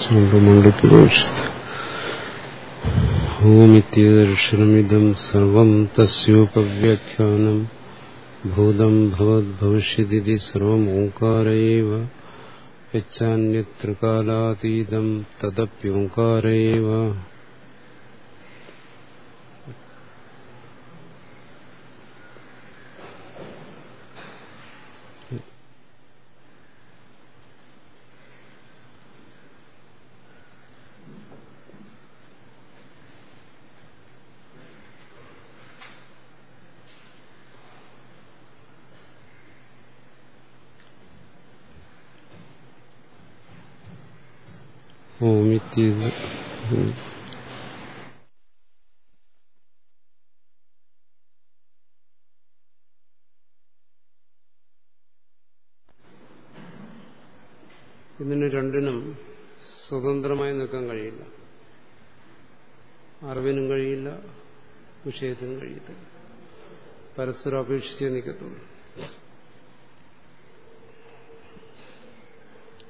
മണ്ഡിക്കുപേക്ഷിത് ഓമിത്യദർശനമിതം സർവം തസ്യോപവ്യാഖ്യാനം ഭൂതം ഭവദ്ഭവിഷ്യതി സർവം ഓങ്കാരയേവ യച്ചാന്യത്രകാലാതീതം തദപ്യോങ്കാരയേവ ഓമിത്യത ഇതിന് രണ്ടിനും സ്വതന്ത്രമായി നിൽക്കാൻ കഴിയില്ല. അറിവിനും കഴിയില്ല വിഷയത്തിനും കഴിയില്ല. പരസ്പരം അപേക്ഷിച്ചേ നിൽക്കത്തുള്ളൂ.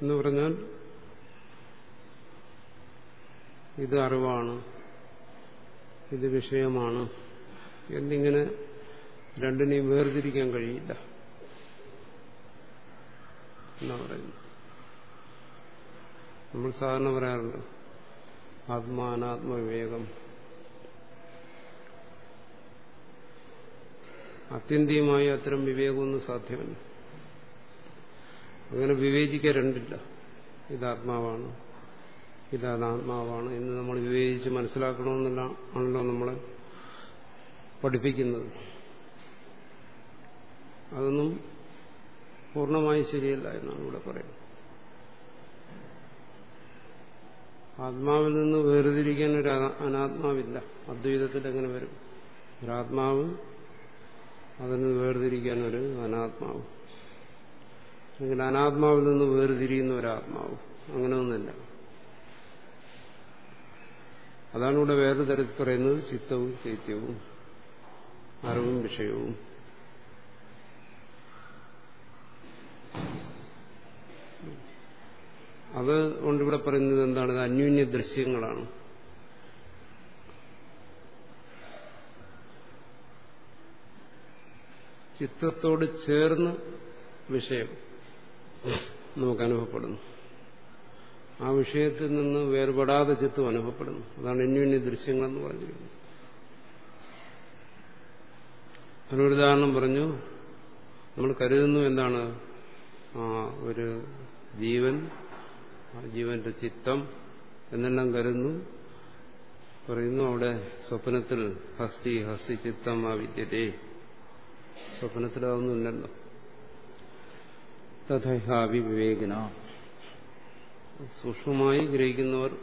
എന്ന് പറഞ്ഞാൽ ഇത് അറിവാണ് ഇത് വിഷയമാണ് എന്നിങ്ങനെ രണ്ടിനെയും വേർതിരിക്കാൻ കഴിയില്ല എന്നാ പറയുന്നു നമ്മൾ സാധാരണ പറയാറുണ്ട് ആത്മാനാത്മവിവേകം. അത്യന്തികമായി അത്തരം വിവേകമൊന്നും സാധ്യമല്ല. അങ്ങനെ വിവേചിക്കാൻ രണ്ടില്ല. ഇത് ആത്മാവാണ് ഇത് അനാത്മാവാണ് എന്ന് നമ്മൾ വിവേചിച്ച് മനസ്സിലാക്കണമെന്നല്ല ആണല്ലോ നമ്മളെ പഠിപ്പിക്കുന്നത്. അതൊന്നും പൂർണമായി ശരിയല്ല എന്നാണ് ഇവിടെ പറയുന്നത്. ആത്മാവിൽ നിന്ന് വേർതിരിക്കാൻ ഒരു അനാത്മാവില്ല. അദ്വൈതത്തിൽ എങ്ങനെ വരും. ഒരാത്മാവ് അതിൽ നിന്ന് വേർതിരിക്കാൻ ഒരു അനാത്മാവ്. അല്ലെങ്കിൽ അനാത്മാവിൽ നിന്ന് വേർതിരിയുന്ന ഒരാത്മാവ്. അങ്ങനെ ഒന്നുമില്ല അതാണ് ഇവിടെ വേറെ തരത്തിൽ പറയുന്നത് ചിത്തവും ചൈത്യവും അറിവും വിഷയവും. അത് കൊണ്ട് ഇവിടെ പറയുന്നത് എന്താണ്? അന്യോന്യ ദൃശ്യങ്ങളാണ്. ചിത്തത്തോട് ചേർന്ന് വിഷയം നമുക്ക് അനുഭവപ്പെടുന്നു. ആ വിഷയത്തിൽ നിന്ന് വേർപെടാതെ ചിത്തം അനുഭവപ്പെടുന്നു. അതാണ് അന്യോന്യ ദൃശ്യങ്ങളെന്ന് പറഞ്ഞിരിക്കുന്നത്. അതിനൊരുദാഹരണം പറഞ്ഞു. നമ്മൾ കരുതുന്നു എന്താണ്? ഒരു ജീവൻ ജീവന്റെ ചിത്തം എന്നെല്ലാം കരുതുന്നു. പറയുന്നു അവിടെ സ്വപ്നത്തിൽ ഹസ്തി ഹസ്തി ചിത്തം ആ വിദ്യത്തെ സ്വപ്നത്തിൽ അതൊന്നുമില്ലല്ലോ തഥാവി വിവേകന. സൂക്ഷ്മമായി ഗ്രഹിക്കുന്നവർ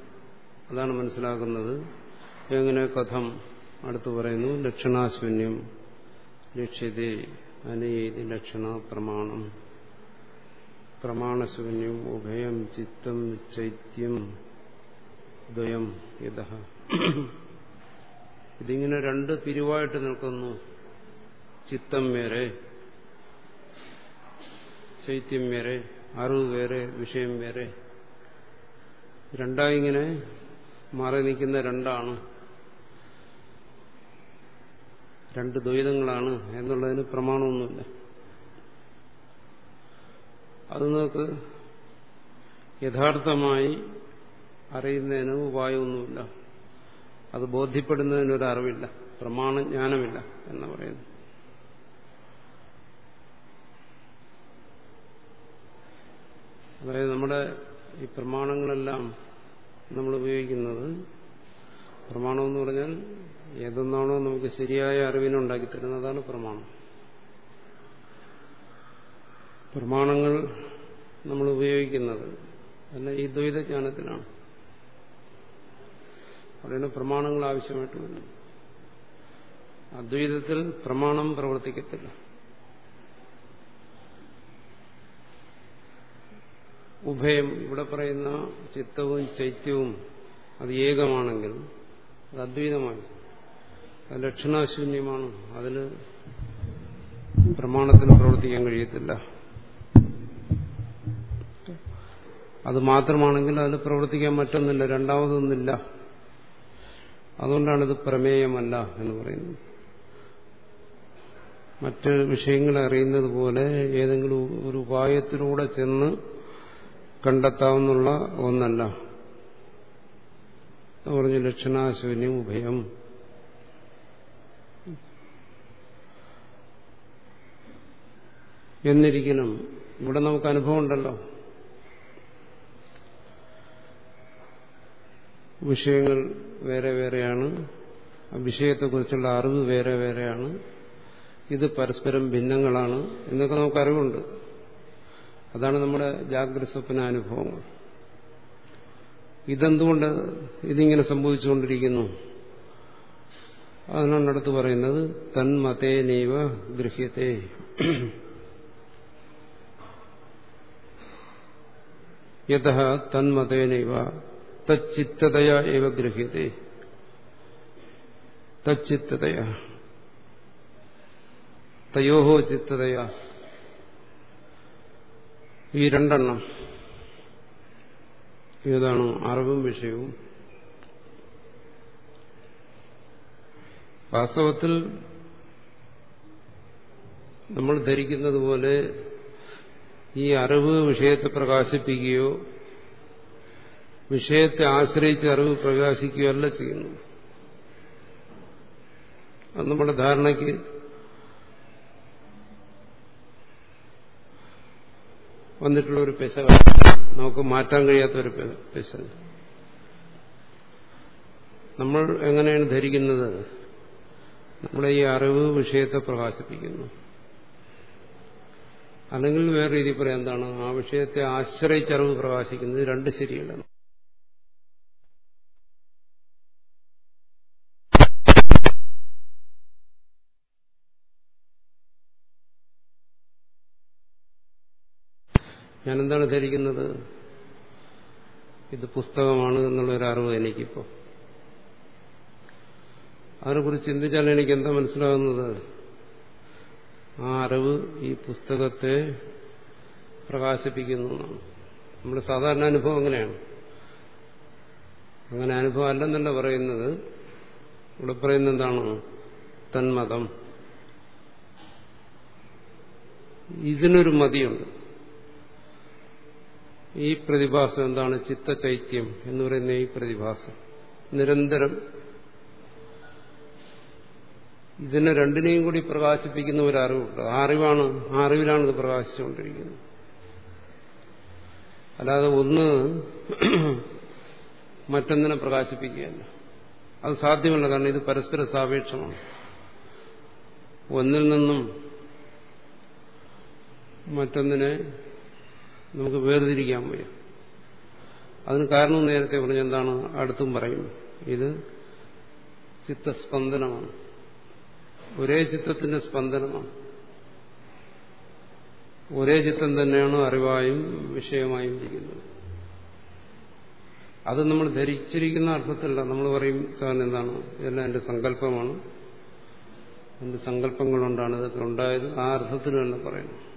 അതാണ് മനസ്സിലാക്കുന്നത്. എങ്ങനെ കഥം അടുത്തു പറയുന്നു ലക്ഷണാശൂന്യം ലക്ഷ്യതേ അനേതി ലക്ഷണ പ്രമാണം. പ്രമാണശൂന്യം ഉഭയം ചിത്തം ചൈത്യം ദ്വയം യഥ. ഇതിങ്ങനെ രണ്ട് പിരിവായിട്ട് നിൽക്കുന്നു. ചിത്തം വേറെ ചൈത്യം വേറെ അറിവ് വേറെ വിഷയം വേറെ. രണ്ടായിങ്ങനെ മാറി നിൽക്കുന്ന രണ്ടാണ്. രണ്ട് ദ്വൈതങ്ങളാണ് എന്നുള്ളതിന് പ്രമാണമൊന്നുമില്ല. അത് നിങ്ങൾക്ക് യഥാർത്ഥമായി അറിയുന്നതിന് ഉപായമൊന്നുമില്ല. അത് ബോധ്യപ്പെടുന്നതിനൊരറിവില്ല. പ്രമാണജ്ഞാനമില്ല എന്ന് പറയുന്നു. അതായത് നമ്മുടെ ഈ പ്രമാണങ്ങളെല്ലാം നമ്മൾ ഉപയോഗിക്കുന്നത് പ്രമാണം എന്ന് പറഞ്ഞാൽ ഏതൊന്നാണോ നമുക്ക് ശരിയായ അറിവിനെ ഉണ്ടാക്കി തരുന്നത്. അതാണ് പ്രമാണം. പ്രമാണങ്ങൾ നമ്മൾ ഉപയോഗിക്കുന്നത് അല്ല ഈ ദ്വൈതജ്ഞാനത്തിലാണ്. അവിടെയാണ് പ്രമാണങ്ങൾ ആവശ്യമായിട്ട് വരുന്നത് അദ്വൈതത്തിൽ പ്രമാണം പ്രവർത്തിക്കത്തില്ല. ഉഭയം ഇവിടെ പറയുന്ന ചിത്തവും ചൈത്യവും അത് ഏകമാണെങ്കിൽ അത് അദ്വൈതമായി അത് ലക്ഷണാശൂന്യമാണ്. അതിന് പ്രമാണത്തിന് പ്രവർത്തിക്കാൻ കഴിയത്തില്ല. അത് മാത്രമാണെങ്കിൽ അതിൽ പ്രവർത്തിക്കാൻ മറ്റൊന്നില്ല. രണ്ടാമതൊന്നില്ല. അതുകൊണ്ടാണ് ഇത് പ്രമേയമല്ല എന്ന് പറയുന്നത് മറ്റ് വിഷയങ്ങളെ അറിയുന്നത് പോലെ ഏതെങ്കിലും ഒരു ഉപായത്തിലൂടെ ചെന്ന് കണ്ടെത്താവുന്നുള്ള ഒന്നല്ല. പറഞ്ഞു ലക്ഷണാശൂന്യം ഉഭയം. എന്നിരിക്കണം. ഇവിടെ നമുക്ക് അനുഭവം ഉണ്ടല്ലോ. വിഷയങ്ങൾ വേറെ വേറെയാണ്. വിഷയത്തെക്കുറിച്ചുള്ള അറിവ് വേറെ വേറെയാണ്. ഇത് പരസ്പരം ഭിന്നങ്ങളാണ്. എന്നൊക്കെ നമുക്ക് അറിവുണ്ട്. അതാണ് നമ്മുടെ ജാഗ്രത സ്വപ്ന അനുഭവങ്ങൾ ഇതെന്തുകൊണ്ട് ഇതിങ്ങനെ സംഭവിച്ചുകൊണ്ടിരിക്കുന്നു? അതിനാണ് അടുത്ത് പറയുന്നത് തന്മതേ നൈവ ഗൃഹ്യത്തെ. യഥ തന്മതേനൈവ തച്ചിത്തതയ ഏവ ഗൃഹ്യത്തെ. തച്ചിത്തതയ. തയോഹോ ചിത്തതയ. ഈ രണ്ടെണ്ണം. ഏതാണ്? അറിവും വിഷയവും. വാസ്തവത്തിൽ നമ്മൾ ധരിക്കുന്നത് പോലെ ഈ അറിവ് വിഷയത്തെ പ്രകാശിപ്പിക്കുകയോ വിഷയത്തെ ആശ്രയിച്ച് അറിവ് പ്രകാശിക്കുകയോ അല്ല ചെയ്യുന്നു. അത് നമ്മുടെ ധാരണയ്ക്ക് വന്നിട്ടുള്ള ഒരു പെശ നമുക്ക് മാറ്റാൻ കഴിയാത്ത ഒരു പെശ നമ്മൾ എങ്ങനെയാണ് ധരിക്കുന്നത്? നമ്മുടെ ഈ അറിവ് വിഷയത്തെ പ്രകാശിപ്പിക്കുന്നു. അല്ലെങ്കിൽ വേറെ രീതി പറയാം എന്താണ്? ആ വിഷയത്തെ ആശ്രയിച്ച് അറിവ് പ്രകാശിക്കുന്നത് രണ്ട് ശരിയല്ല ഞാൻ എന്താണ് ധരിക്കുന്നത്? ഇത് പുസ്തകമാണ് എന്നുള്ളൊരറിവ് അറിവ് എനിക്കിപ്പോ. അതിനെക്കുറിച്ച് ചിന്തിച്ചാൽ എനിക്ക് എന്താ മനസ്സിലാകുന്നത് ആ അറിവ് ഈ പുസ്തകത്തെ പ്രകാശിപ്പിക്കുന്നു നമ്മുടെ സാധാരണ അനുഭവം അങ്ങനെയാണ്. അങ്ങനെ അനുഭവം അല്ലെന്നല്ല പറയുന്നത്. ഇവിടെ പറയുന്നത് എന്താണ്? തന്മതം. ഇതിനൊരു മതിയുണ്ട്. ഈ പ്രതിഭാസം എന്താണ്? ചിത്തചൈത്യം എന്ന് പറയുന്ന ഈ പ്രതിഭാസം. നിരന്തരം ഇതിനെ രണ്ടിനെയും കൂടി പ്രകാശിപ്പിക്കുന്ന ഒരു അറിവുണ്ട്. ആ അറിവാണ് ആ അറിവിലാണ് ഇത് പ്രകാശിച്ചുകൊണ്ടിരിക്കുന്നത്. അല്ലാതെ ഒന്ന് മറ്റൊന്നിനെ പ്രകാശിപ്പിക്കുകയല്ല. അത് സാധ്യമല്ല കാരണം ഇത് പരസ്പര സാപേക്ഷമാണ്. ഒന്നിൽ നിന്നും മറ്റൊന്നിനെ നമുക്ക് വേർതിരിക്കാൻ വയ്യ. അതിന് കാരണം നേരത്തെ പറഞ്ഞ എന്താണ്? അടുത്തും പറയും ഇത് ചിത്തസ്പന്ദനമാണ്. ഒരേ ചിത്തത്തിന്റെ സ്പന്ദനമാണ്. ഒരേ ചിത്തം തന്നെയാണ് അറിവായും വിഷയമായും ഇരിക്കുന്നത്. അത് നമ്മൾ ധരിച്ചിരിക്കുന്ന അർത്ഥത്തിലല്ല. നമ്മൾ പറയും സാറിന് എന്താണ്? ഇതെല്ലാം എന്റെ സങ്കല്പമാണ്. എന്റെ സങ്കല്പങ്ങൾ കൊണ്ടാണ് ഇതൊക്കെ ഉണ്ടായത്. ആ അർത്ഥത്തിൽ തന്നെ പറയുന്നു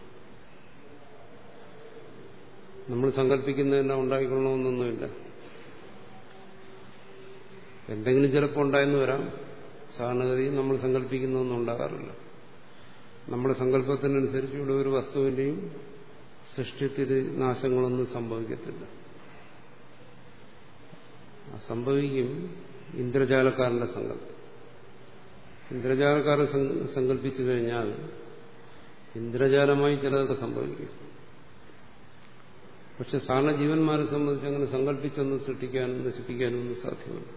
നമ്മൾ സങ്കല്പിക്കുന്നതെല്ലാം ഉണ്ടായിക്കൊള്ളണമെന്നൊന്നുമില്ല. എന്തെങ്കിലും ചിലപ്പോൾ ഉണ്ടായെന്ന് വരാം. സാധാരണഗതിയിൽ നമ്മൾ സങ്കല്പിക്കുന്നതൊന്നും ഉണ്ടാകാറില്ല. നമ്മുടെ സങ്കല്പത്തിനനുസരിച്ച് ഇവിടെ ഒരു വസ്തുവിന്റെയും സൃഷ്ടിത്തിൽ നാശങ്ങളൊന്നും സംഭവിക്കത്തില്ല. സംഭവിക്കും ഇന്ദ്രജാലക്കാരന്റെ സങ്കല്പം. ഇന്ദ്രജാലക്കാരൻ സങ്കല്പിച്ചു കഴിഞ്ഞാൽ ഇന്ദ്രജാലമായി ചിലതൊക്കെ സംഭവിക്കും. പക്ഷെ സാധാരണ ജീവന്മാരെ സംബന്ധിച്ച് അങ്ങനെ സങ്കല്പിച്ചൊന്നും സൃഷ്ടിക്കാനും നശിപ്പിക്കാനും ഒന്നും സാധ്യമല്ല.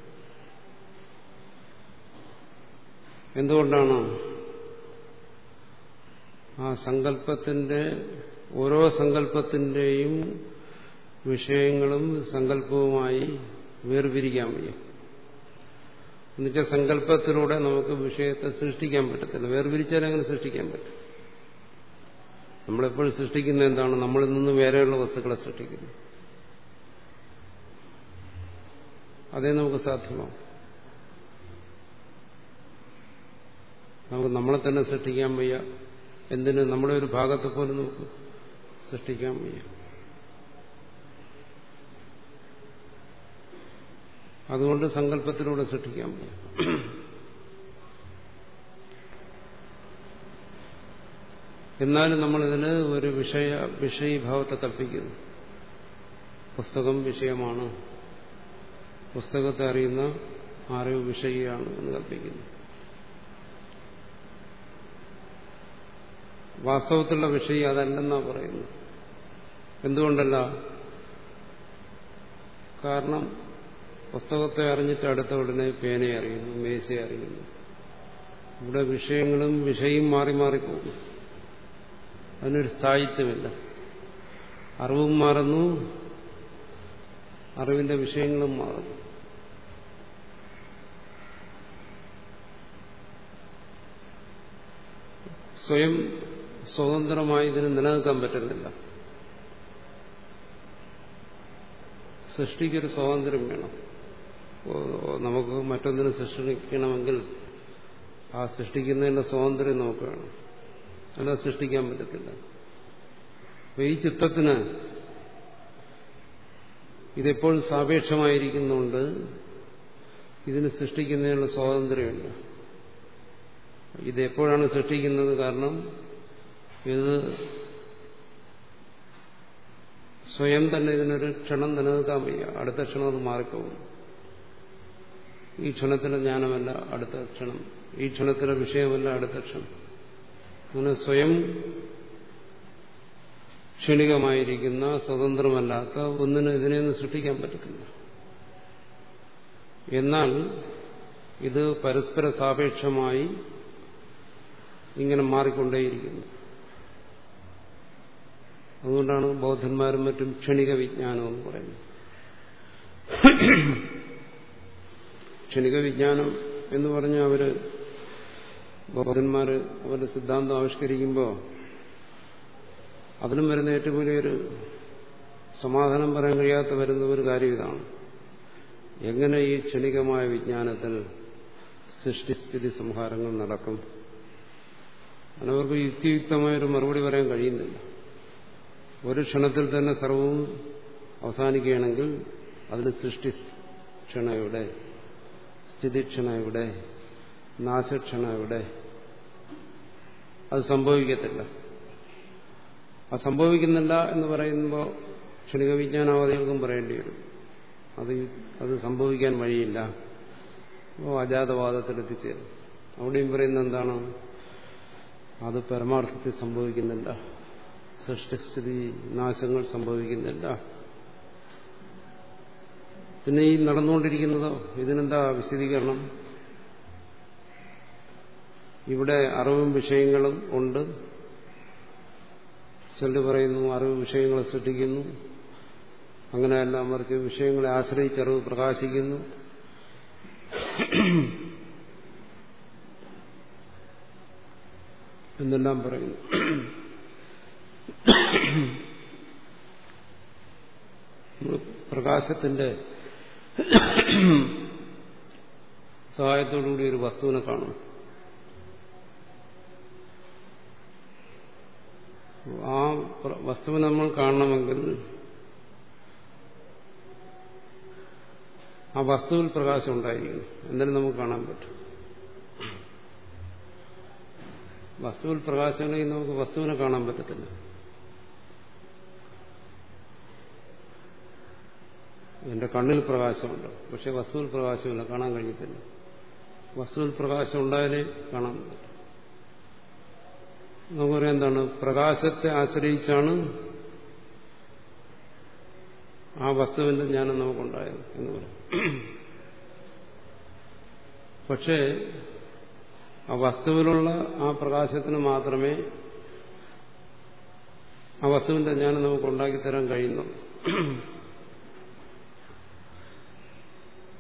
എന്തുകൊണ്ടാണ് ആ സങ്കല്പത്തിന്റെ ഓരോ സങ്കല്പത്തിന്റെയും വിഷയങ്ങളും സങ്കല്പവുമായി വേർപിരിക്കാൻ വയ്യ. എന്നുവെച്ചാൽ സങ്കല്പത്തിലൂടെ നമുക്ക് വിഷയത്തെ സൃഷ്ടിക്കാൻ പറ്റത്തില്ല. വേർപിരിച്ചാലങ്ങനെ സൃഷ്ടിക്കാൻ പറ്റും നമ്മളെപ്പോഴും സൃഷ്ടിക്കുന്ന എന്താണ്? നമ്മളിൽ നിന്ന് വേറെയുള്ള വസ്തുക്കളെ സൃഷ്ടിക്കുന്നു. അതേ നമുക്ക് സാധ്യമാവും. നമുക്ക് നമ്മളെ തന്നെ സൃഷ്ടിക്കാൻ വയ്യ. എന്തിന്? നമ്മളെ ഒരു ഭാഗത്തെ പോലും നമുക്ക് സൃഷ്ടിക്കാൻ വയ്യ. അതുകൊണ്ട് സങ്കല്പത്തിലൂടെ സൃഷ്ടിക്കാൻ വയ്യ. എന്നാലും നമ്മളിതിന് ഒരു വിഷയ വിഷയീഭാവത്തെ കൽപ്പിക്കുന്നു. പുസ്തകം വിഷയമാണ്. പുസ്തകത്തെ അറിയുന്ന അറിവ് വിഷയമാണ് എന്ന് കൽപ്പിക്കുന്നു. വാസ്തവത്തിലുള്ള വിഷയം അതല്ലെന്നാ പറയുന്നു എന്തുകൊണ്ടല്ല? കാരണം പുസ്തകത്തെ അറിഞ്ഞിട്ട് അടുത്ത ഉടനെ പേനയെ അറിയുന്നു മേശയെ അറിയുന്നു. ഇവിടെ വിഷയങ്ങളും വിഷയും മാറി മാറിപ്പോകും അതിനൊരു സ്ഥായിത്വമില്ല. അറിവും മാറുന്നു അറിവിന്റെ വിഷയങ്ങളും മാറുന്നു. സ്വയം സ്വതന്ത്രമായി ഇതിന് നിലനിൽക്കാൻ പറ്റുന്നില്ല. സൃഷ്ടിക്കൊരു സ്വാതന്ത്ര്യം വേണം. നമുക്ക് മറ്റൊന്നിനെ സൃഷ്ടിക്കണമെങ്കിൽ ആ സൃഷ്ടിക്കുന്നതിന്റെ സ്വാതന്ത്ര്യം നമുക്ക് വേണം. അല്ല സൃഷ്ടിക്കാൻ പറ്റത്തില്ല. അപ്പൊ ഈ ചിത്രത്തിന് ഇതെപ്പോഴും സാപേക്ഷമായിരിക്കുന്നുണ്ട് ഇതിന് സൃഷ്ടിക്കുന്നതിനുള്ള സ്വാതന്ത്ര്യമില്ല. ഇതെപ്പോഴാണ് സൃഷ്ടിക്കുന്നത് കാരണം ഇത് സ്വയം തന്നെ ഇതിനൊരു ക്ഷണം നിലനിൽക്കാൻ വയ്യ. അടുത്ത ക്ഷണം അത് മാറിപ്പോകും. ഈ ക്ഷണത്തിലെ ജ്ഞാനമല്ല അടുത്ത ക്ഷണം. ഈ ക്ഷണത്തിലെ വിഷയമല്ല അടുത്ത ക്ഷണം. അങ്ങനെ സ്വയം ക്ഷണികമായിരിക്കുന്ന സ്വതന്ത്രമല്ലാത്ത ഒന്നിന് ഇതിനെയൊന്നും സൃഷ്ടിക്കാൻ പറ്റത്തില്ല. എന്നാൽ ഇത് പരസ്പര സാപേക്ഷമായി ഇങ്ങനെ മാറിക്കൊണ്ടേയിരിക്കുന്നു. അതുകൊണ്ടാണ് ബൗദ്ധന്മാരും മറ്റും ക്ഷണിക വിജ്ഞാനം എന്ന് പറയുന്നത്. ക്ഷണിക വിജ്ഞാനം എന്ന് പറഞ്ഞ് അവർ ബൗദ്ധന്മാര് അവരുടെ സിദ്ധാന്തം ആവിഷ്കരിക്കുമ്പോൾ അതിനും വരുന്ന ഏറ്റവും വലിയൊരു സമാധാനം പറയാൻ കഴിയാത്ത വരുന്ന ഒരു കാര്യം ഇതാണ്. എങ്ങനെ ഈ ക്ഷണികമായ വിജ്ഞാനത്തിൽ സൃഷ്ടിസ്ഥിതി സംഹാരങ്ങൾ നടക്കും? അതിനവർക്ക് യുക്തിയുക്തമായൊരു മറുപടി പറയാൻ കഴിയുന്നില്ല. ഒരു ക്ഷണത്തിൽ തന്നെ സർവവും അവസാനിക്കുകയാണെങ്കിൽ അതിന് സൃഷ്ടി ക്ഷണ എവിടെ നാശക്ഷണ എവിടെ? അത് സംഭവിക്കത്തില്ല. അത് സംഭവിക്കുന്നില്ല എന്ന് പറയുമ്പോൾ ക്ഷണിക വിജ്ഞാനവാദികൾക്കും പറയേണ്ടി വരും. അത് അത് സംഭവിക്കാൻ വഴിയില്ല. അപ്പോൾ അജാതവാദത്തിലെത്തിച്ചേരും. അവിടെയും പറയുന്നത് എന്താണ്? അത് പരമാർത്ഥത്തിൽ സംഭവിക്കുന്നില്ല. സൃഷ്ടിസ്ഥിതി നാശങ്ങൾ സംഭവിക്കുന്നില്ല. പിന്നെ ഈ നടന്നുകൊണ്ടിരിക്കുന്നതോ? ഇതിനെന്താ വിശദീകരണം? ഇവിടെ അറിവും വിഷയങ്ങളും ഉണ്ട്. ചിലർ പറയുന്നു അറിവ് വിഷയങ്ങളെ സൃഷ്ടിക്കുന്നു. അങ്ങനെയല്ല മറിച്ച് വിഷയങ്ങളെ ആശ്രയിച്ച് അറിവ് പ്രകാശിക്കുന്നു. എന്നെല്ലാം പറയുന്നു. പ്രകാശത്തിന്റെ സഹായത്തോടുകൂടി ഒരു വസ്തുവിനെ കാണും ആ വസ്തുവിനെ നമ്മൾ കാണണമെങ്കിൽ ആ വസ്തുവിൽ പ്രകാശം ഉണ്ടായിരിക്കണം. എന്നാലും നമുക്ക് കാണാൻ പറ്റും. വസ്തുവിൽ പ്രകാശമുണ്ടെങ്കിൽ നമുക്ക് വസ്തുവിനെ കാണാൻ പറ്റത്തില്ല. എന്റെ കണ്ണിൽ പ്രകാശമുണ്ട്. പക്ഷെ വസ്തുവിൽ പ്രകാശമില്ല. കാണാൻ കഴിയത്തില്ല. വസ്തുവിൽ പ്രകാശം ഉണ്ടായാലേ കാണാൻ പറ്റും. നമുക്ക് പറയാം എന്താണ്? പ്രകാശത്തെ ആശ്രയിച്ചാണ് ആ വസ്തുവിന്റെ ജ്ഞാനം നമുക്കുണ്ടായത് എന്ന് പറയും. പക്ഷേ ആ വസ്തുവിലുള്ള ആ പ്രകാശത്തിന് മാത്രമേ ആ വസ്തുവിന്റെ ജ്ഞാനം നമുക്ക് ഉണ്ടാക്കിത്തരാൻ കഴിയുന്നു.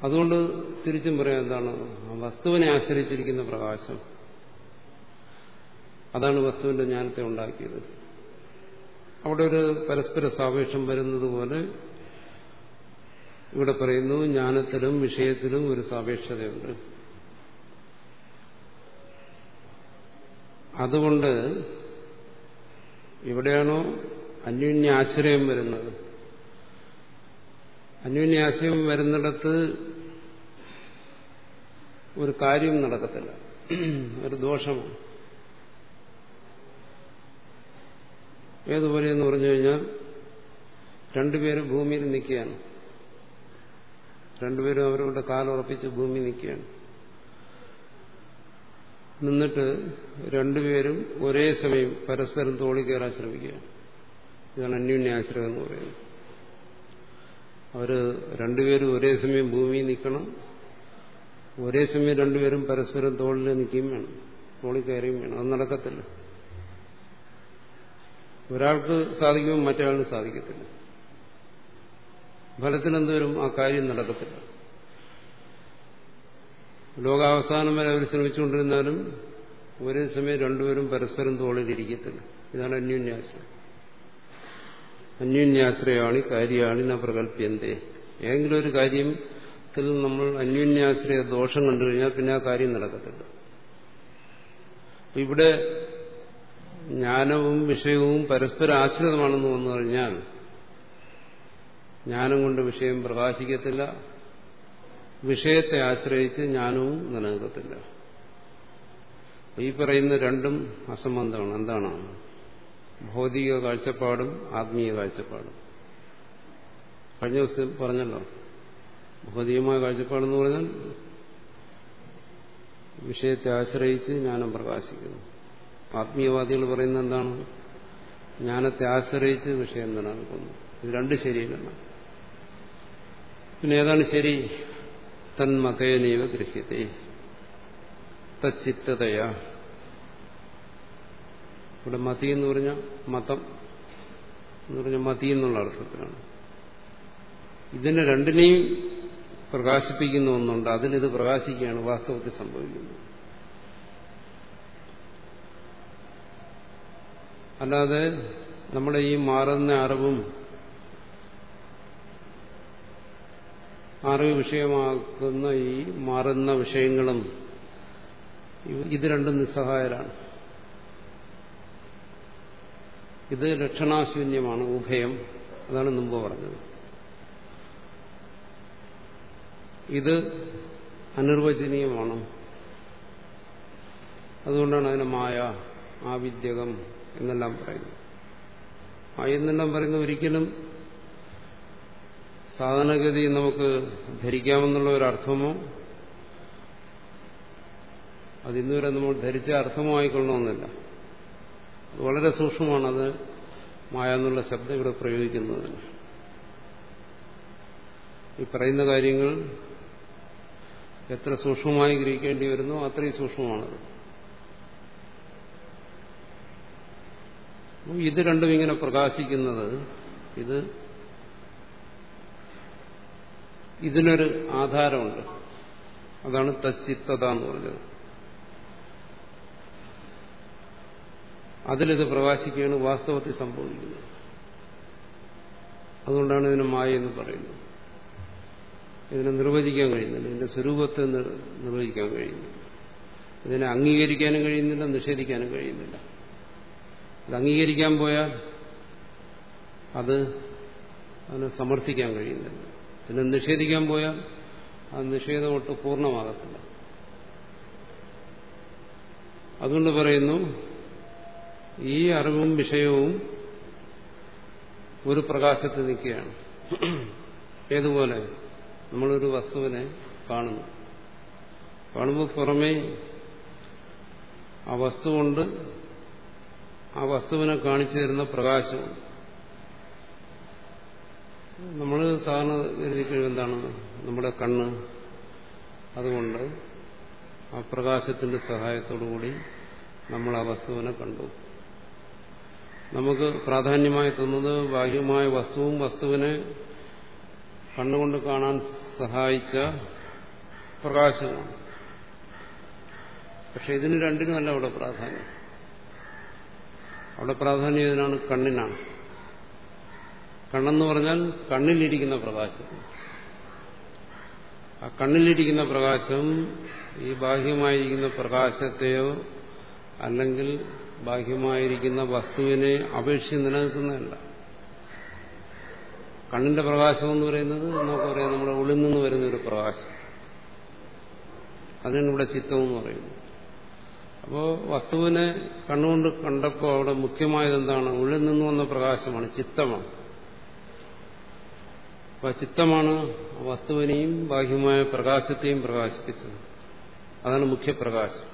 അതുകൊണ്ട് തിരിച്ചും പറയാം എന്താണ്? ആ വസ്തുവിനെ ആശ്രയിച്ചിരിക്കുന്ന പ്രകാശം. അതാണ് വസ്തുവിന്റെ ജ്ഞാനത്തെ ഉണ്ടാക്കിയത്. അവിടെ ഒരു പരസ്പര സാപേക്ഷം വരുന്നത് പോലെ ഇവിടെ പറയുന്നു ജ്ഞാനത്തിലും വിഷയത്തിലും ഒരു സാപേക്ഷതയുണ്ട്. അതുകൊണ്ട് എവിടെയാണോ അന്യോന്യാശ്രയം വരുന്നത്. അന്യോന്യാശ്രയം വരുന്നിടത്ത് ഒരു കാര്യം നടക്കത്തില്ല. ഒരു ദോഷമാണ് ഏതുപോലെ എന്ന് പറഞ്ഞു കഴിഞ്ഞാൽ രണ്ടുപേര് ഭൂമിയിൽ നിൽക്കുകയാണ്. രണ്ടുപേരും അവരവരുടെ കാലുറപ്പിച്ച് ഭൂമി നിൽക്കുകയാണ്. നിന്നിട്ട് രണ്ടുപേരും ഒരേ സമയം പരസ്പരം തോളി കയറാൻ ശ്രമിക്കുകയാണ്. ഇതാണ് അന്യോന്യാശ്രയം എന്ന് പറയുന്നത്. അവർ രണ്ടുപേരും ഒരേ സമയം ഭൂമിയിൽ നിൽക്കണം. ഒരേ സമയം രണ്ടുപേരും പരസ്പരം തോളിൽ നിൽക്കുകയും വേണം. തോളി കയറുകയും വേണം. അത് നടക്കത്തില്ല. ഒരാൾക്ക് സാധിക്കുമ്പോൾ മറ്റൊരാളിന് സാധിക്കത്തില്ല. ഫലത്തിനെന്തോരും ആ കാര്യം നടക്കത്തില്ല. ലോകാവസാനം വരെ അവർ ശ്രമിച്ചുകൊണ്ടിരുന്നാലും ഒരേ സമയം രണ്ടുപേരും പരസ്പരം തോളിലിരിക്കത്തില്ല. ഇതാണ് അന്യോന്യാശ്രയം. അന്യോന്യാശ്രയമാണ് ഇന്ന പ്രകല്പ്യന്തേ. ഏതെങ്കിലും ഒരു കാര്യത്തിൽ നമ്മൾ അന്യോന്യാശ്രയ ദോഷം കണ്ടു കഴിഞ്ഞാൽ പിന്നെ ആ കാര്യം നടക്കത്തില്ല. ഇവിടെ ജ്ഞാനവും വിഷയവും പരസ്പര ആശ്രിതമാണെന്ന് വന്നു കഴിഞ്ഞാൽ ജ്ഞാനം കൊണ്ട് വിഷയം പ്രകാശിക്കത്തില്ല. വിഷയത്തെ ആശ്രയിച്ച് ജ്ഞാനവും നിലനിൽക്കത്തില്ല. ഈ പറയുന്ന രണ്ടും അസംബന്ധമാണ്. എന്താണ്? ഭൗതിക കാഴ്ചപ്പാടും ആത്മീയ കാഴ്ചപ്പാടും. കഴിഞ്ഞ ദിവസം പറഞ്ഞല്ലോ ഭൗതികമായ കാഴ്ചപ്പാടെന്ന് പറഞ്ഞാൽ വിഷയത്തെ ആശ്രയിച്ച് ജ്ഞാനം പ്രകാശിക്കുന്നു. ആത്മീയവാദികൾ പറയുന്നത് എന്താണ്? ജ്ഞാനത്തെ ആശ്രയിച്ച് വിഷയം നിലനിൽക്കുന്നു ഇത് രണ്ട് ശരിയല്ല പിന്നെ ഏതാണ് ശരി? തന്മതേനൈവ ഗൃഹ്യത്തെ. തച്ചിത്തതയാ. ഇവിടെ മതി എന്ന് പറഞ്ഞാൽ മതം എന്ന് പറഞ്ഞ മതി എന്നുള്ള അർത്ഥത്തിലാണ്. ഇതിനെ രണ്ടിനെയും പ്രകാശിപ്പിക്കുന്ന ഒന്നുണ്ട്. അതിലിത് പ്രകാശിക്കുകയാണ് വാസ്തവത്തിൽ സംഭവിക്കുന്നത്. അല്ലാതെ നമ്മുടെ ഈ മാറുന്ന അറിവും അറിവ് വിഷയമാക്കുന്ന ഈ മാറുന്ന വിഷയങ്ങളും ഇത് രണ്ടും നിസ്സഹായരാണ്. ഇത് ലക്ഷണാശൂന്യമാണ് ഉഭയം. അതാണ് മുമ്പ് പറഞ്ഞത്. ഇത് അനിർവചനീയമാണ്. അതുകൊണ്ടാണ് അതിന് മായ ആവിദ്യകം എന്നെല്ലാം പറയുന്നു. ആ എന്നെല്ലാം പറയുന്നത് ഒരിക്കലും സാധാരണഗതി നമുക്ക് ധരിക്കാമെന്നുള്ള ഒരു അർത്ഥമോ അതിന്നുവരെ നമ്മൾ ധരിച്ച അർത്ഥമോ ആയിക്കൊള്ളണമെന്നില്ല അത് വളരെ സൂക്ഷ്മമാണ് അത് മായ എന്നുള്ള ശബ്ദം ഇവിടെ പ്രയോഗിക്കുന്നതിന്. ഈ പറയുന്ന കാര്യങ്ങൾ എത്ര സൂക്ഷ്മമായി ഗ്രഹിക്കേണ്ടി വരുന്നു അത്രയും സൂക്ഷ്മമാണത്. ഇത് രണ്ടും ഇങ്ങനെ പ്രകാശിക്കുന്നത് ഇത് ഇതിനൊരു ആധാരമുണ്ട്. അതാണ് തച്ചിത്തത എന്ന് പറഞ്ഞത്. അതിലിത് പ്രകാശിക്കുകയാണ് വാസ്തവത്തിൽ സംഭവിക്കുന്നത്. അതുകൊണ്ടാണ് ഇതിന് മായ എന്ന് പറയുന്നത്. ഇതിനെ നിർവചിക്കാൻ കഴിയുന്നില്ല. ഇതിന്റെ സ്വരൂപത്തെ നിർവചിക്കാൻ കഴിയുന്നില്ല. ഇതിനെ അംഗീകരിക്കാനും കഴിയുന്നില്ല നിഷേധിക്കാനും കഴിയുന്നില്ല. അംഗീകരിക്കാൻ പോയാൽ അത് അതിനെ സമർത്ഥിക്കാൻ കഴിയുന്നില്ല. പിന്നെ നിഷേധിക്കാൻ പോയാൽ ആ നിഷേധം ഒട്ട് പൂർണമാകത്തില്ല. അതുകൊണ്ട് പറയുന്നു ഈ അറിവും വിഷയവും ഒരു പ്രകാശത്ത് നിൽക്കുകയാണ്. ഏതുപോലെ? നമ്മളൊരു വസ്തുവിനെ കാണുന്നു. കാണുമ്പോൾ പുറമേ ആ വസ്തു കൊണ്ട് ആ വസ്തുവിനെ കാണിച്ചു തരുന്ന പ്രകാശമാണ് നമ്മൾ സാധാരണ കരുതിക്കഴിവ് എന്താണ്? നമ്മുടെ കണ്ണ്. അതുകൊണ്ട് ആ പ്രകാശത്തിന്റെ സഹായത്തോടുകൂടി നമ്മൾ ആ വസ്തുവിനെ കണ്ടു. നമുക്ക് പ്രാധാന്യമായി തന്നത് ബാഹ്യമായ വസ്തുവും വസ്തുവിനെ കണ്ണുകൊണ്ട് കാണാൻ സഹായിച്ച പ്രകാശമാണ് പക്ഷെ ഇതിന് രണ്ടിനുമല്ല അവിടെ പ്രാധാന്യം. അവിടെ പ്രാധാന്യം ഇതിനാണ് കണ്ണിനാണ്. കണ്ണെന്ന് പറഞ്ഞാൽ കണ്ണിലിരിക്കുന്ന പ്രകാശം. ആ കണ്ണിലിരിക്കുന്ന പ്രകാശം ഈ ബാഹ്യമായിരിക്കുന്ന പ്രകാശത്തെയോ അല്ലെങ്കിൽ ബാഹ്യമായിരിക്കുന്ന വസ്തുവിനെ അപേക്ഷിച്ച് നിലനിൽക്കുന്നതല്ല. കണ്ണിന്റെ പ്രകാശം എന്ന് പറയുന്നത് നമുക്ക് പറയാം നമ്മുടെ ഉള്ളിൽ നിന്ന് വരുന്ന ഒരു പ്രകാശം. അതിനാണ് ഇവിടെ ചിത്തം എന്ന് അപ്പോൾ വസ്തുവിനെ കണ്ണുകൊണ്ട് കണ്ടപ്പോൾ അവിടെ മുഖ്യമായത് എന്താണ് ഉള്ളിൽ നിന്ന് വന്ന പ്രകാശമാണ് ചിത്തമാണ്. അപ്പൊ ചിത്തമാണ് വസ്തുവിനെയും ബാഹ്യമായ പ്രകാശത്തെയും പ്രകാശിപ്പിച്ചത്. അതാണ് മുഖ്യപ്രകാശം.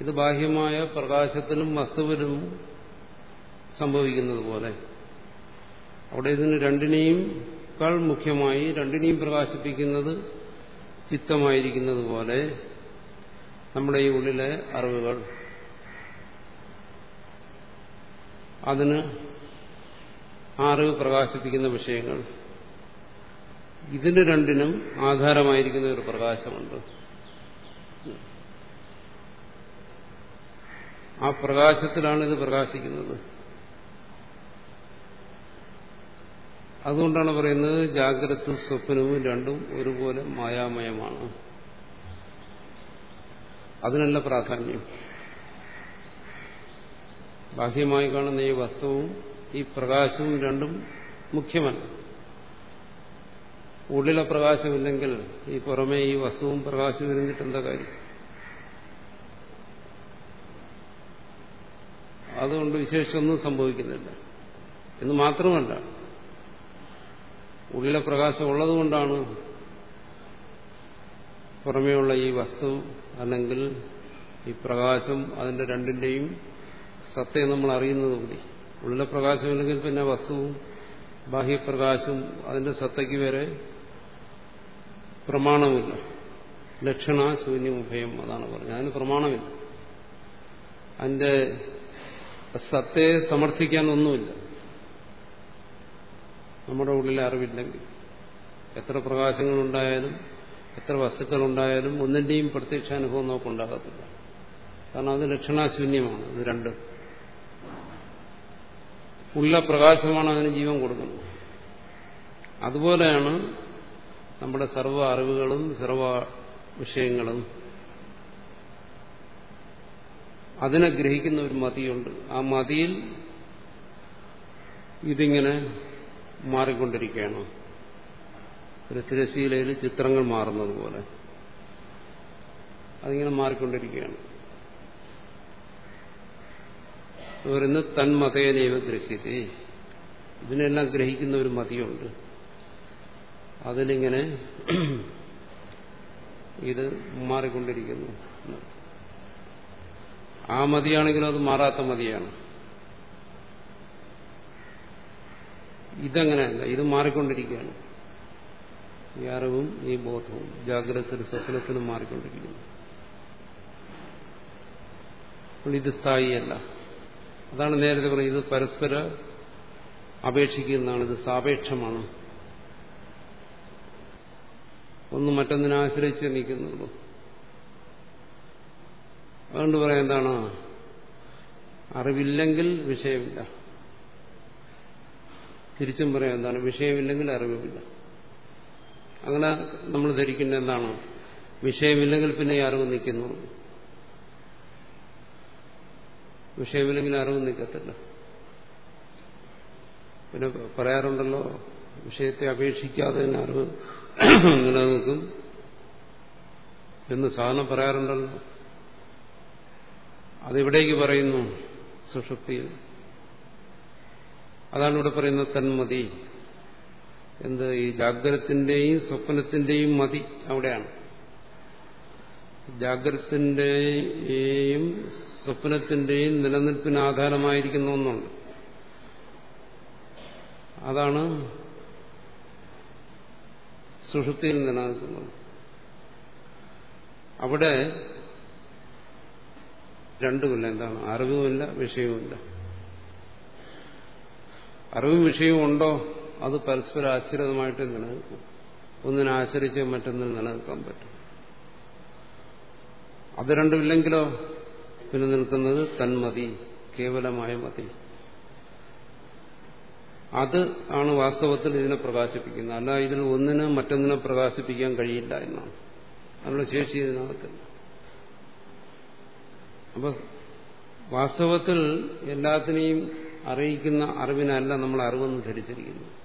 ഇത് ബാഹ്യമായ പ്രകാശത്തിലും വസ്തുവിലും സംഭവിക്കുന്നത് പോലെ അവിടെ ഇതിന് രണ്ടിനെയും കാൾ മുഖ്യമായി രണ്ടിനെയും പ്രകാശിപ്പിക്കുന്നത് ചിത്തമായിരിക്കുന്നത് പോലെ നമ്മുടെ ഈ ഉള്ളിലെ അറിവുകൾ. അതിന് ആ അറിവ് പ്രകാശിപ്പിക്കുന്ന വിഷയങ്ങൾ. ഇതിന് രണ്ടിനും ആധാരമായിരിക്കുന്ന ഒരു പ്രകാശമുണ്ട്. ആ പ്രകാശത്തിലാണ് ഇത് പ്രകാശിക്കുന്നത്. അതുകൊണ്ടാണ് പറയുന്നത് ജാഗ്രത സ്വപ്നവും രണ്ടും ഒരുപോലെ മായാമയമാണ്. അതിനല്ല പ്രാധാന്യം. ബാഹ്യമായി കാണുന്ന ഈ വസ്തുവും ഈ പ്രകാശവും രണ്ടും മുഖ്യമല്ല. ഉള്ളിലെ പ്രകാശമില്ലെങ്കിൽ ഈ പുറമേ ഈ വസ്തുവും പ്രകാശവും ഇരുന്നിട്ട് എന്താ കാര്യം? അതുകൊണ്ട് വിശേഷമൊന്നും സംഭവിക്കുന്നില്ല. എന്ന് മാത്രമല്ല ഉള്ളിലെ പ്രകാശം ഉള്ളതുകൊണ്ടാണ് പുറമേയുള്ള ഈ വസ്തു അല്ലെങ്കിൽ ഈ പ്രകാശം അതിന്റെ രണ്ടിന്റെയും സത്യം നമ്മൾ അറിയുന്നത് കൂടി. ഉള്ള പ്രകാശമില്ലെങ്കിൽ പിന്നെ വസ്തുവും ബാഹ്യപ്രകാശവും അതിന്റെ സത്തയ്ക്ക് വരെ പ്രമാണമില്ല. ലക്ഷണ ശൂന്യമുഭയം അതാണ് പറഞ്ഞത്. അതിന് പ്രമാണമില്ല. അതിന്റെ സത്തയെ സമർത്ഥിക്കാൻ ഒന്നുമില്ല. നമ്മുടെ ഉള്ളിലെ അറിവില്ലെങ്കിൽ. എത്ര പ്രകാശങ്ങളുണ്ടായാലും എത്ര വസ്തുക്കൾ ഉണ്ടായാലും ഒന്നിന്റെയും പ്രത്യക്ഷ അനുഭവം നമുക്കുണ്ടാകത്തില്ല. കാരണം അത് ലക്ഷണാശൂന്യമാണ് ഇത് രണ്ടും. ഉള്ള പ്രകാശമാണ് അതിന് ജീവൻ കൊടുക്കുന്നത്. അതുപോലെയാണ് നമ്മുടെ സർവ അറിവുകളും സർവ വിഷയങ്ങളും. അതിനെ ഗ്രഹിക്കുന്ന ഒരു മതിയുണ്ട്. ആ മതിയിൽ ഇതിങ്ങനെ മാറിക്കൊണ്ടിരിക്കുകയാണ്. ഒരു തിരശീലയിൽ ചിത്രങ്ങൾ മാറുന്നത് പോലെ അതിങ്ങനെ മാറിക്കൊണ്ടിരിക്കുകയാണ്. പറയുന്നത് തന്മതേനൈവ ഗ്രഹ്യത്തെ ഇതിനെല്ലാം ഗ്രഹിക്കുന്ന ഒരു മതിയുണ്ട്. അതിനിങ്ങനെ ഇത് മാറിക്കൊണ്ടിരിക്കുന്നു. ആ മതിയാണെങ്കിലും അത് മാറാത്ത മതിയാണ്. ഇതങ്ങനെയല്ല ഇത് മാറിക്കൊണ്ടിരിക്കുകയാണ്. ഈ അറിവും ഈ ബോധവും ജാഗ്രതത്തിനും സ്വപ്നത്തിനും മാറിക്കൊണ്ടിരിക്കുന്നു. ഇത് സ്ഥായിയല്ല. അതാണ് നേരത്തെ പറയുന്നത് പരസ്പര അപേക്ഷിക്കുന്നതാണ് ഇത് സാപേക്ഷമാണ്. ഒന്ന് മറ്റൊന്നിനെ ആശ്രയിച്ച് നിൽക്കുന്നുള്ളൂ അതുകൊണ്ട് പറയാൻ എന്താണ്? അറിവില്ലെങ്കിൽ വിഷയമില്ല. തിരിച്ചും പറയാൻ എന്താണ്? വിഷയമില്ലെങ്കിൽ അറിവുമില്ല. അങ്ങനെ നമ്മൾ ധരിക്കുന്ന എന്താണ്? വിഷയമില്ലെങ്കിൽ പിന്നെ അറിവ് നിൽക്കുന്നു. വിഷയമില്ലെങ്കിൽ അറിവ് നിൽക്കത്തില്ല. പിന്നെ പറയാറുണ്ടല്ലോ വിഷയത്തെ അപേക്ഷിക്കാതെ തന്നെ അറിവ് നിലനിൽക്കും എന്ന് സാധനം പറയാറുണ്ടല്ലോ. അതെവിടേക്ക് പറയുന്നു സുഷുപ്തിയിൽ. അതാണ് ഇവിടെ പറയുന്നത് തന്മതി. എന്ത് ഈ ജാഗ്രത്തിന്റെയും സ്വപ്നത്തിന്റെയും മതി അവിടെയാണ്. ജാഗ്രത്തിന്റെയും സ്വപ്നത്തിന്റെയും നിലനിൽപ്പിന് ആധാരമായിരിക്കുന്ന ഒന്നുണ്ട്. അതാണ് സുഷുപ്തിയിൽ നിലനിൽക്കുന്നത്. അവിടെ രണ്ടുമില്ല. എന്താണ്? അറിവുമില്ല വിഷയവുമില്ല. അറിവും വിഷയവും ഉണ്ടോ അത് പരസ്പര ആശ്രിതമായിട്ട് നിലനിൽക്കും. ഒന്നിനെ ആശ്രയിച്ച് മറ്റൊന്നിൽ നിലനിൽക്കാൻ പറ്റും. അത് രണ്ടുമില്ലെങ്കിലോ? പിന്നെ നിൽക്കുന്നത് തന്മതി കേവലമായ മതി. അത് ആണ് വാസ്തവത്തിൽ ഇതിനെ പ്രകാശിപ്പിക്കുന്നത്. അല്ല ഇതിൽ ഒന്നിന് മറ്റൊന്നിനെ പ്രകാശിപ്പിക്കാൻ കഴിയില്ല എന്നാണ്. അതിനുള്ള ശേഷി ഇതിനകത്തില്ല. അപ്പൊ വാസ്തവത്തിൽ എല്ലാത്തിനെയും അറിയിക്കുന്ന അറിവിനല്ല നമ്മൾ അറിവെന്ന് ധരിച്ചിരിക്കുന്നു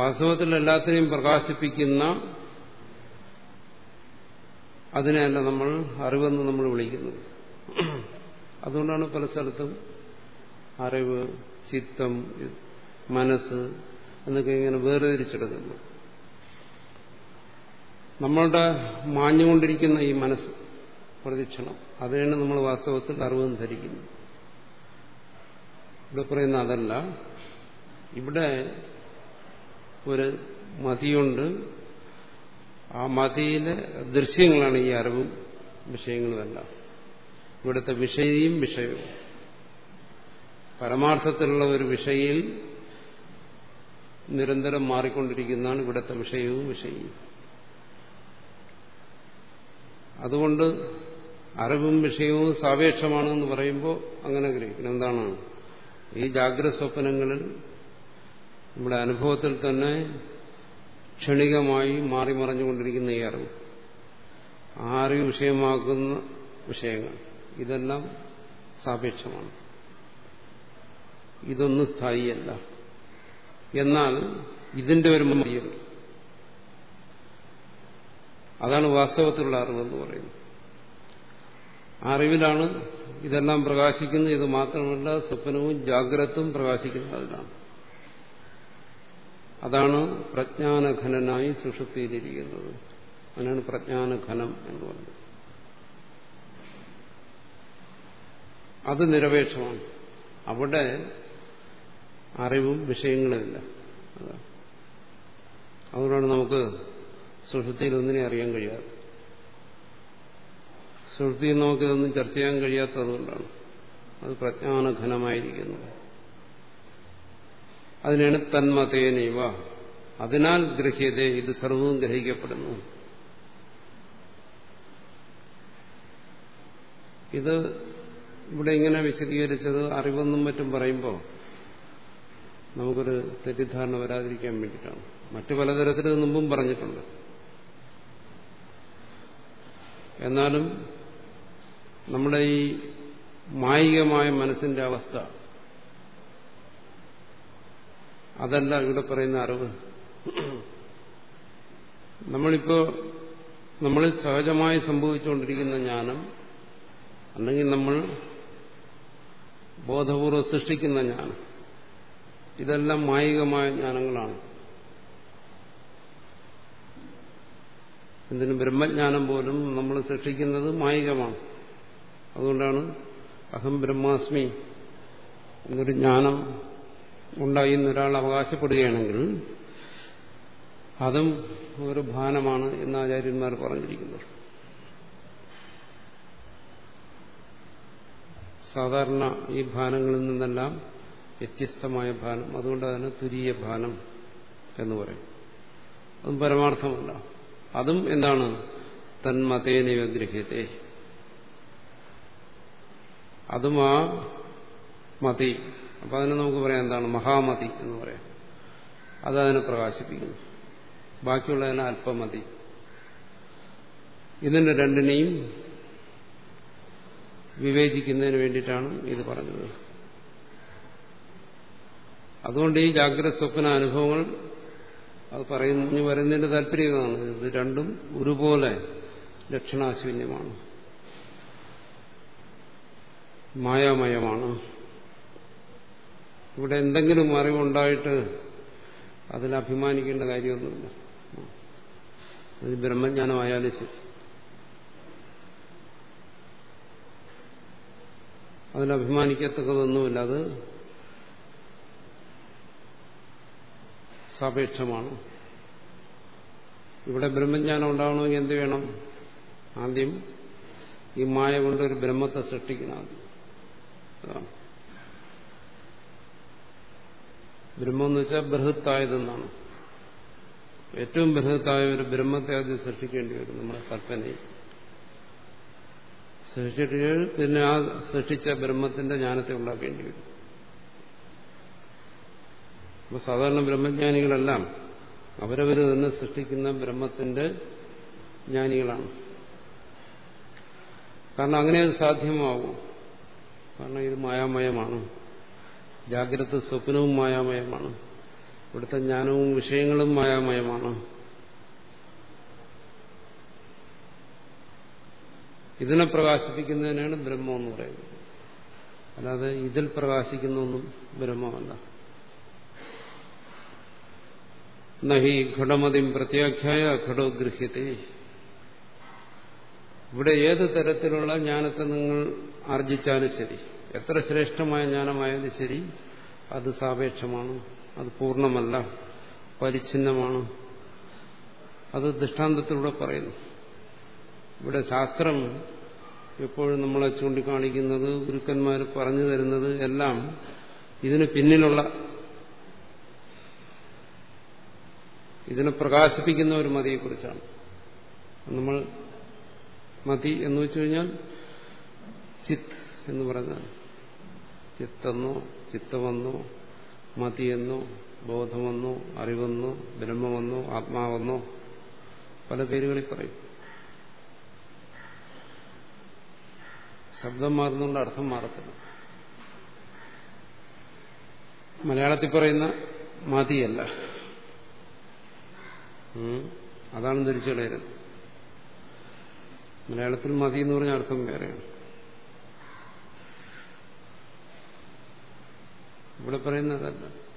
വാസ്തവത്തിൽ എല്ലാത്തിനെയും പ്രകാശിപ്പിക്കുന്ന അതിനെയല്ല നമ്മൾ അറിവെന്ന് നമ്മൾ വിളിക്കുന്നത്. അതുകൊണ്ടാണ് പല സ്ഥലത്തും അറിവ് ചിത്തം മനസ്സ് എന്നൊക്കെ ഇങ്ങനെ വേർതിരിച്ചെടുക്കുന്നു നമ്മളുടെ മാഞ്ഞുകൊണ്ടിരിക്കുന്ന ഈ മനസ്സ് പ്രതിക്ഷണം അതിനാണ് നമ്മൾ വാസ്തവത്തിൽ അറിവെന്ന് ധരിക്കുന്നത്. ഇവിടെ പറയുന്ന അതല്ല ഇവിടെ ഒരു മതിയുണ്ട്. ആ മതിയിലെ ദൃശ്യങ്ങളാണ് ഈ അറിവും വിഷയങ്ങളുമെല്ലാം. ഇവിടുത്തെ വിഷയയും വിഷയവും. പരമാർത്ഥത്തിലുള്ള ഒരു വിഷയിൽ നിരന്തരം മാറിക്കൊണ്ടിരിക്കുന്നതാണ് ഇവിടുത്തെ വിഷയവും വിഷയവും. അതുകൊണ്ട് അറിവും വിഷയവും സാപേക്ഷമാണെന്ന് പറയുമ്പോൾ അങ്ങനെ ഗ്രഹിക്കണം. എന്താണ്? ഈ ജാഗ്രത സ്വപ്നങ്ങളിൽ നമ്മുടെ അനുഭവത്തിൽ തന്നെ ക്ഷണികമായി മാറി മറിഞ്ഞുകൊണ്ടിരിക്കുന്ന ഈ അറിവ്. ആ അറിവ് വിഷയമാക്കുന്ന വിഷയങ്ങൾ. ഇതെല്ലാം സാപേക്ഷമാണ്. ഇതൊന്നും സ്ഥായിയല്ല. എന്നാൽ ഇതിന്റെ ഒരു മറിയും അതാണ് വാസ്തവത്തിലുള്ള അറിവെന്ന് പറയുന്നത്. അറിവിലാണ് ഇതെല്ലാം പ്രകാശിക്കുന്നത്. ഇത് മാത്രമല്ല സ്വപ്നവും ജാഗ്രതവും പ്രകാശിക്കുന്നത് അതിലാണ്. അതാണ് പ്രജ്ഞാനഘനായി സുഷുപ്തിയിലിരിക്കുന്നത് അതിനാണ് പ്രജ്ഞാനഘനം എന്ന് പറഞ്ഞത്. അത് നിരപേക്ഷമാണ്. അവിടെ അറിവും വിഷയങ്ങളുമില്ല അതുകൊണ്ടാണ് നമുക്ക് സുഷുപ്തിയിൽ ഒന്നിനെ അറിയാൻ കഴിയാതെ സുഷുപ്തിയിൽ നമുക്കിതൊന്നും ചർച്ച ചെയ്യാൻ കഴിയാത്തതുകൊണ്ടാണ്. അത് പ്രജ്ഞാനഘനമായിരിക്കുന്നത്. അതിനാണ് തന്മതേനൈവ. അതിനാൽ ഗ്രഹ്യത ഇത് സർവവും ഗ്രഹിക്കപ്പെടുന്നു. ഇത് ഇവിടെ ഇങ്ങനെ വിശദീകരിച്ചത് അറിവെന്നും മറ്റും പറയുമ്പോൾ നമുക്കൊരു തെറ്റിദ്ധാരണ വരാതിരിക്കാൻ വേണ്ടിയിട്ടാണ്. മറ്റു പലതരത്തിൽ മുമ്പും പറഞ്ഞിട്ടുണ്ട്. എന്നാലും നമ്മുടെ ഈ മായികമായ മനസ്സിന്റെ അവസ്ഥ അതല്ല ഇവിടെ പറയുന്ന അറിവ്. നമ്മളിപ്പോ നമ്മളിൽ സഹജമായി സംഭവിച്ചുകൊണ്ടിരിക്കുന്ന ജ്ഞാനം അല്ലെങ്കിൽ നമ്മൾ ബോധപൂർവം സൃഷ്ടിക്കുന്ന ജ്ഞാനം ഇതെല്ലാം മായികമായ ജ്ഞാനങ്ങളാണ്. എന്തിനും ബ്രഹ്മജ്ഞാനം പോലും നമ്മൾ സൃഷ്ടിക്കുന്നത് മായികമാണ്. അതുകൊണ്ടാണ് അഹം ബ്രഹ്മാസ്മി എന്നൊരു ജ്ഞാനം ഉണ്ടായി എന്നൊരാൾ അവകാശപ്പെടുകയാണെങ്കിൽ അതും ഒരു ഭാനമാണ് എന്ന് ആചാര്യന്മാർ പറഞ്ഞിരിക്കുന്നത്. സാധാരണ ഈ ഭാനങ്ങളിൽ നിന്നെല്ലാം വ്യത്യസ്തമായ ഭാനം അതുകൊണ്ട് അതിന് തുരീയ ഭാനം എന്ന് പറയും. അതും പരമാർത്ഥമല്ല. അതും എന്താണ്? തന്മതേന വിഗ്രഹത്തെ അതും ആ മതി. അപ്പൊ അതിനെ നമുക്ക് പറയാം എന്താണ് മഹാമതി എന്ന് പറയാം. അതതിനെ പ്രകാശിപ്പിക്കുന്നു. ബാക്കിയുള്ളതിന് അല്പമതി. ഇതിന്റെ രണ്ടിനെയും വിവേചിക്കുന്നതിന് വേണ്ടിയിട്ടാണ് ഇത് പറഞ്ഞത്. അതുകൊണ്ട് ഈ ജാഗ്രത സ്വപ്ന അനുഭവങ്ങൾ അത് പറഞ്ഞു വരുന്നതിന്റെ താല്പര്യമാണ് ഇത് രണ്ടും ഒരുപോലെ ലക്ഷണാശൂന്യമാണ്. മായാമയമാണ്. ഇവിടെ എന്തെങ്കിലും അറിവുണ്ടായിട്ട് അതിൽ അഭിമാനിക്കേണ്ട കാര്യമൊന്നുമില്ല. അത് ബ്രഹ്മജ്ഞാനമായാലും ശരി. അതിൽ അഭിമാനിക്കത്തക്കതൊന്നുമില്ല. അത് സാപേക്ഷമാണ്. ഇവിടെ ബ്രഹ്മജ്ഞാനം ഉണ്ടാവണമെങ്കിൽ എന്ത് വേണം? ആദ്യം ഈ മായ കൊണ്ട് ഒരു ബ്രഹ്മത്തെ സൃഷ്ടിക്കണം. അതാണ്. ബ്രഹ്മം എന്ന് വെച്ചാൽ ബൃഹത്തായതെന്നാണ്. ഏറ്റവും ബൃഹത്തായ ഒരു ബ്രഹ്മത്തെ ആദ്യം സൃഷ്ടിക്കേണ്ടി വരും നമ്മുടെ കൽപ്പനയിൽ. സൃഷ്ടിച്ചിട്ട് പിന്നെ ആ സൃഷ്ടിച്ച ബ്രഹ്മത്തിന്റെ ജ്ഞാനത്തെ ഉണ്ടാക്കേണ്ടി വരും. അപ്പൊ സാധാരണ ബ്രഹ്മജ്ഞാനികളെല്ലാം അവരവർ തന്നെ സൃഷ്ടിക്കുന്ന ബ്രഹ്മത്തിന്റെ ജ്ഞാനികളാണ്. കാരണം അങ്ങനെ അത് സാധ്യമാവും. കാരണം ഇത് മായാമയമാണ്. ജാഗ്രത സ്വപ്നവും മായാമയമാണ്. ഇവിടുത്തെ ജ്ഞാനവും വിഷയങ്ങളും മായാമയമാണ്. ഇതിനെ പ്രകാശിപ്പിക്കുന്നതിനാണ് ബ്രഹ്മം എന്ന് പറയുന്നത്. അല്ലാതെ ഇതിൽ പ്രകാശിക്കുന്നൊന്നും ബ്രഹ്മമല്ല. നഹി ഘടമതിം പ്രത്യാഖ്യായ ഘടോ ഗൃഹ്യത്തെ. ഇവിടെ ഏത് തരത്തിലുള്ള ജ്ഞാനത്തെ നിങ്ങൾ ആർജിച്ചാലും ശരി. എത്ര ശ്രേഷ്ഠമായ ജ്ഞാനമായാലും ശരി? അത് സാപേക്ഷമാണ്. അത് പൂർണമല്ല. പരിച്ഛിന്നമാണ്. അത് ദൃഷ്ടാന്തത്തിലൂടെ പറയുന്നു. ഇവിടെ ശാസ്ത്രം എപ്പോഴും നമ്മളെ ചൂണ്ടിക്കാണിക്കുന്നത് ഗുരുക്കന്മാർ പറഞ്ഞു തരുന്നത് എല്ലാം ഇതിന് പിന്നിലുള്ള ഇതിനെ പ്രകാശിപ്പിക്കുന്ന ഒരു മതിയെക്കുറിച്ചാണ്. നമ്മൾ മതി എന്ന് വെച്ചു കഴിഞ്ഞാൽ ചിത്ത് എന്ന് പറഞ്ഞാൽ ചിത്തെന്നോ ചിത്തമെന്നോ മതിയെന്നോ ബോധമെന്നോ അറിവെന്നോ ബ്രഹ്മമെന്നോ ആത്മാവെന്നോ. പല പേരുകളിൽ പറയും. ശബ്ദം മാറുന്നുകൊണ്ട് അർത്ഥം മാറത്തില്ല. മലയാളത്തിൽ പറയുന്ന മതിയല്ല. അതാണ് ധരിച്ചുകളയരുത് മലയാളത്തിൽ മതി എന്ന് പറഞ്ഞ അർത്ഥം വേറെയാണ്. ഇവിടെ പറയുന്നതല്ല.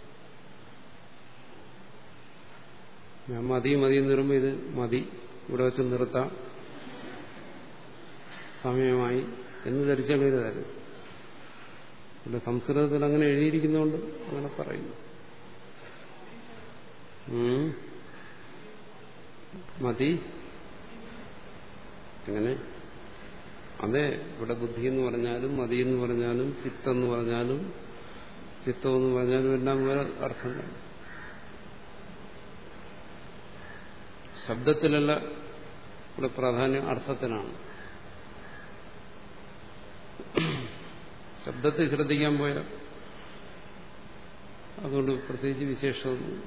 ഞാൻ മതി മതി എന്ന് പറയുമ്പോൾ ഇത് മതി. ഇവിടെ വെച്ച് നിർത്താം. സമയമായി. എന്ന് ധരിച്ചെഴുതരുത് ഇവിടെ സംസ്കൃതത്തിൽ അങ്ങനെ എഴുതിയിരിക്കുന്നതുകൊണ്ട് അങ്ങനെ പറയുന്നു. മതി. അങ്ങനെ അതെ ഇവിടെ ബുദ്ധി എന്ന് പറഞ്ഞാലും മതി എന്ന് പറഞ്ഞാലും ചിത്തെന്ന് പറഞ്ഞാലും ചിത്തമെന്ന് പറഞ്ഞാലും എല്ലാം വേറെ അർത്ഥങ്ങൾ ശബ്ദത്തിലല്ല ഇവിടെ പ്രാധാന്യം അർത്ഥത്തിനാണ്. ശബ്ദത്തെ ശ്രദ്ധിക്കാൻ പോയാൽ അതുകൊണ്ട് പ്രത്യേകിച്ച് വിശേഷമൊന്നും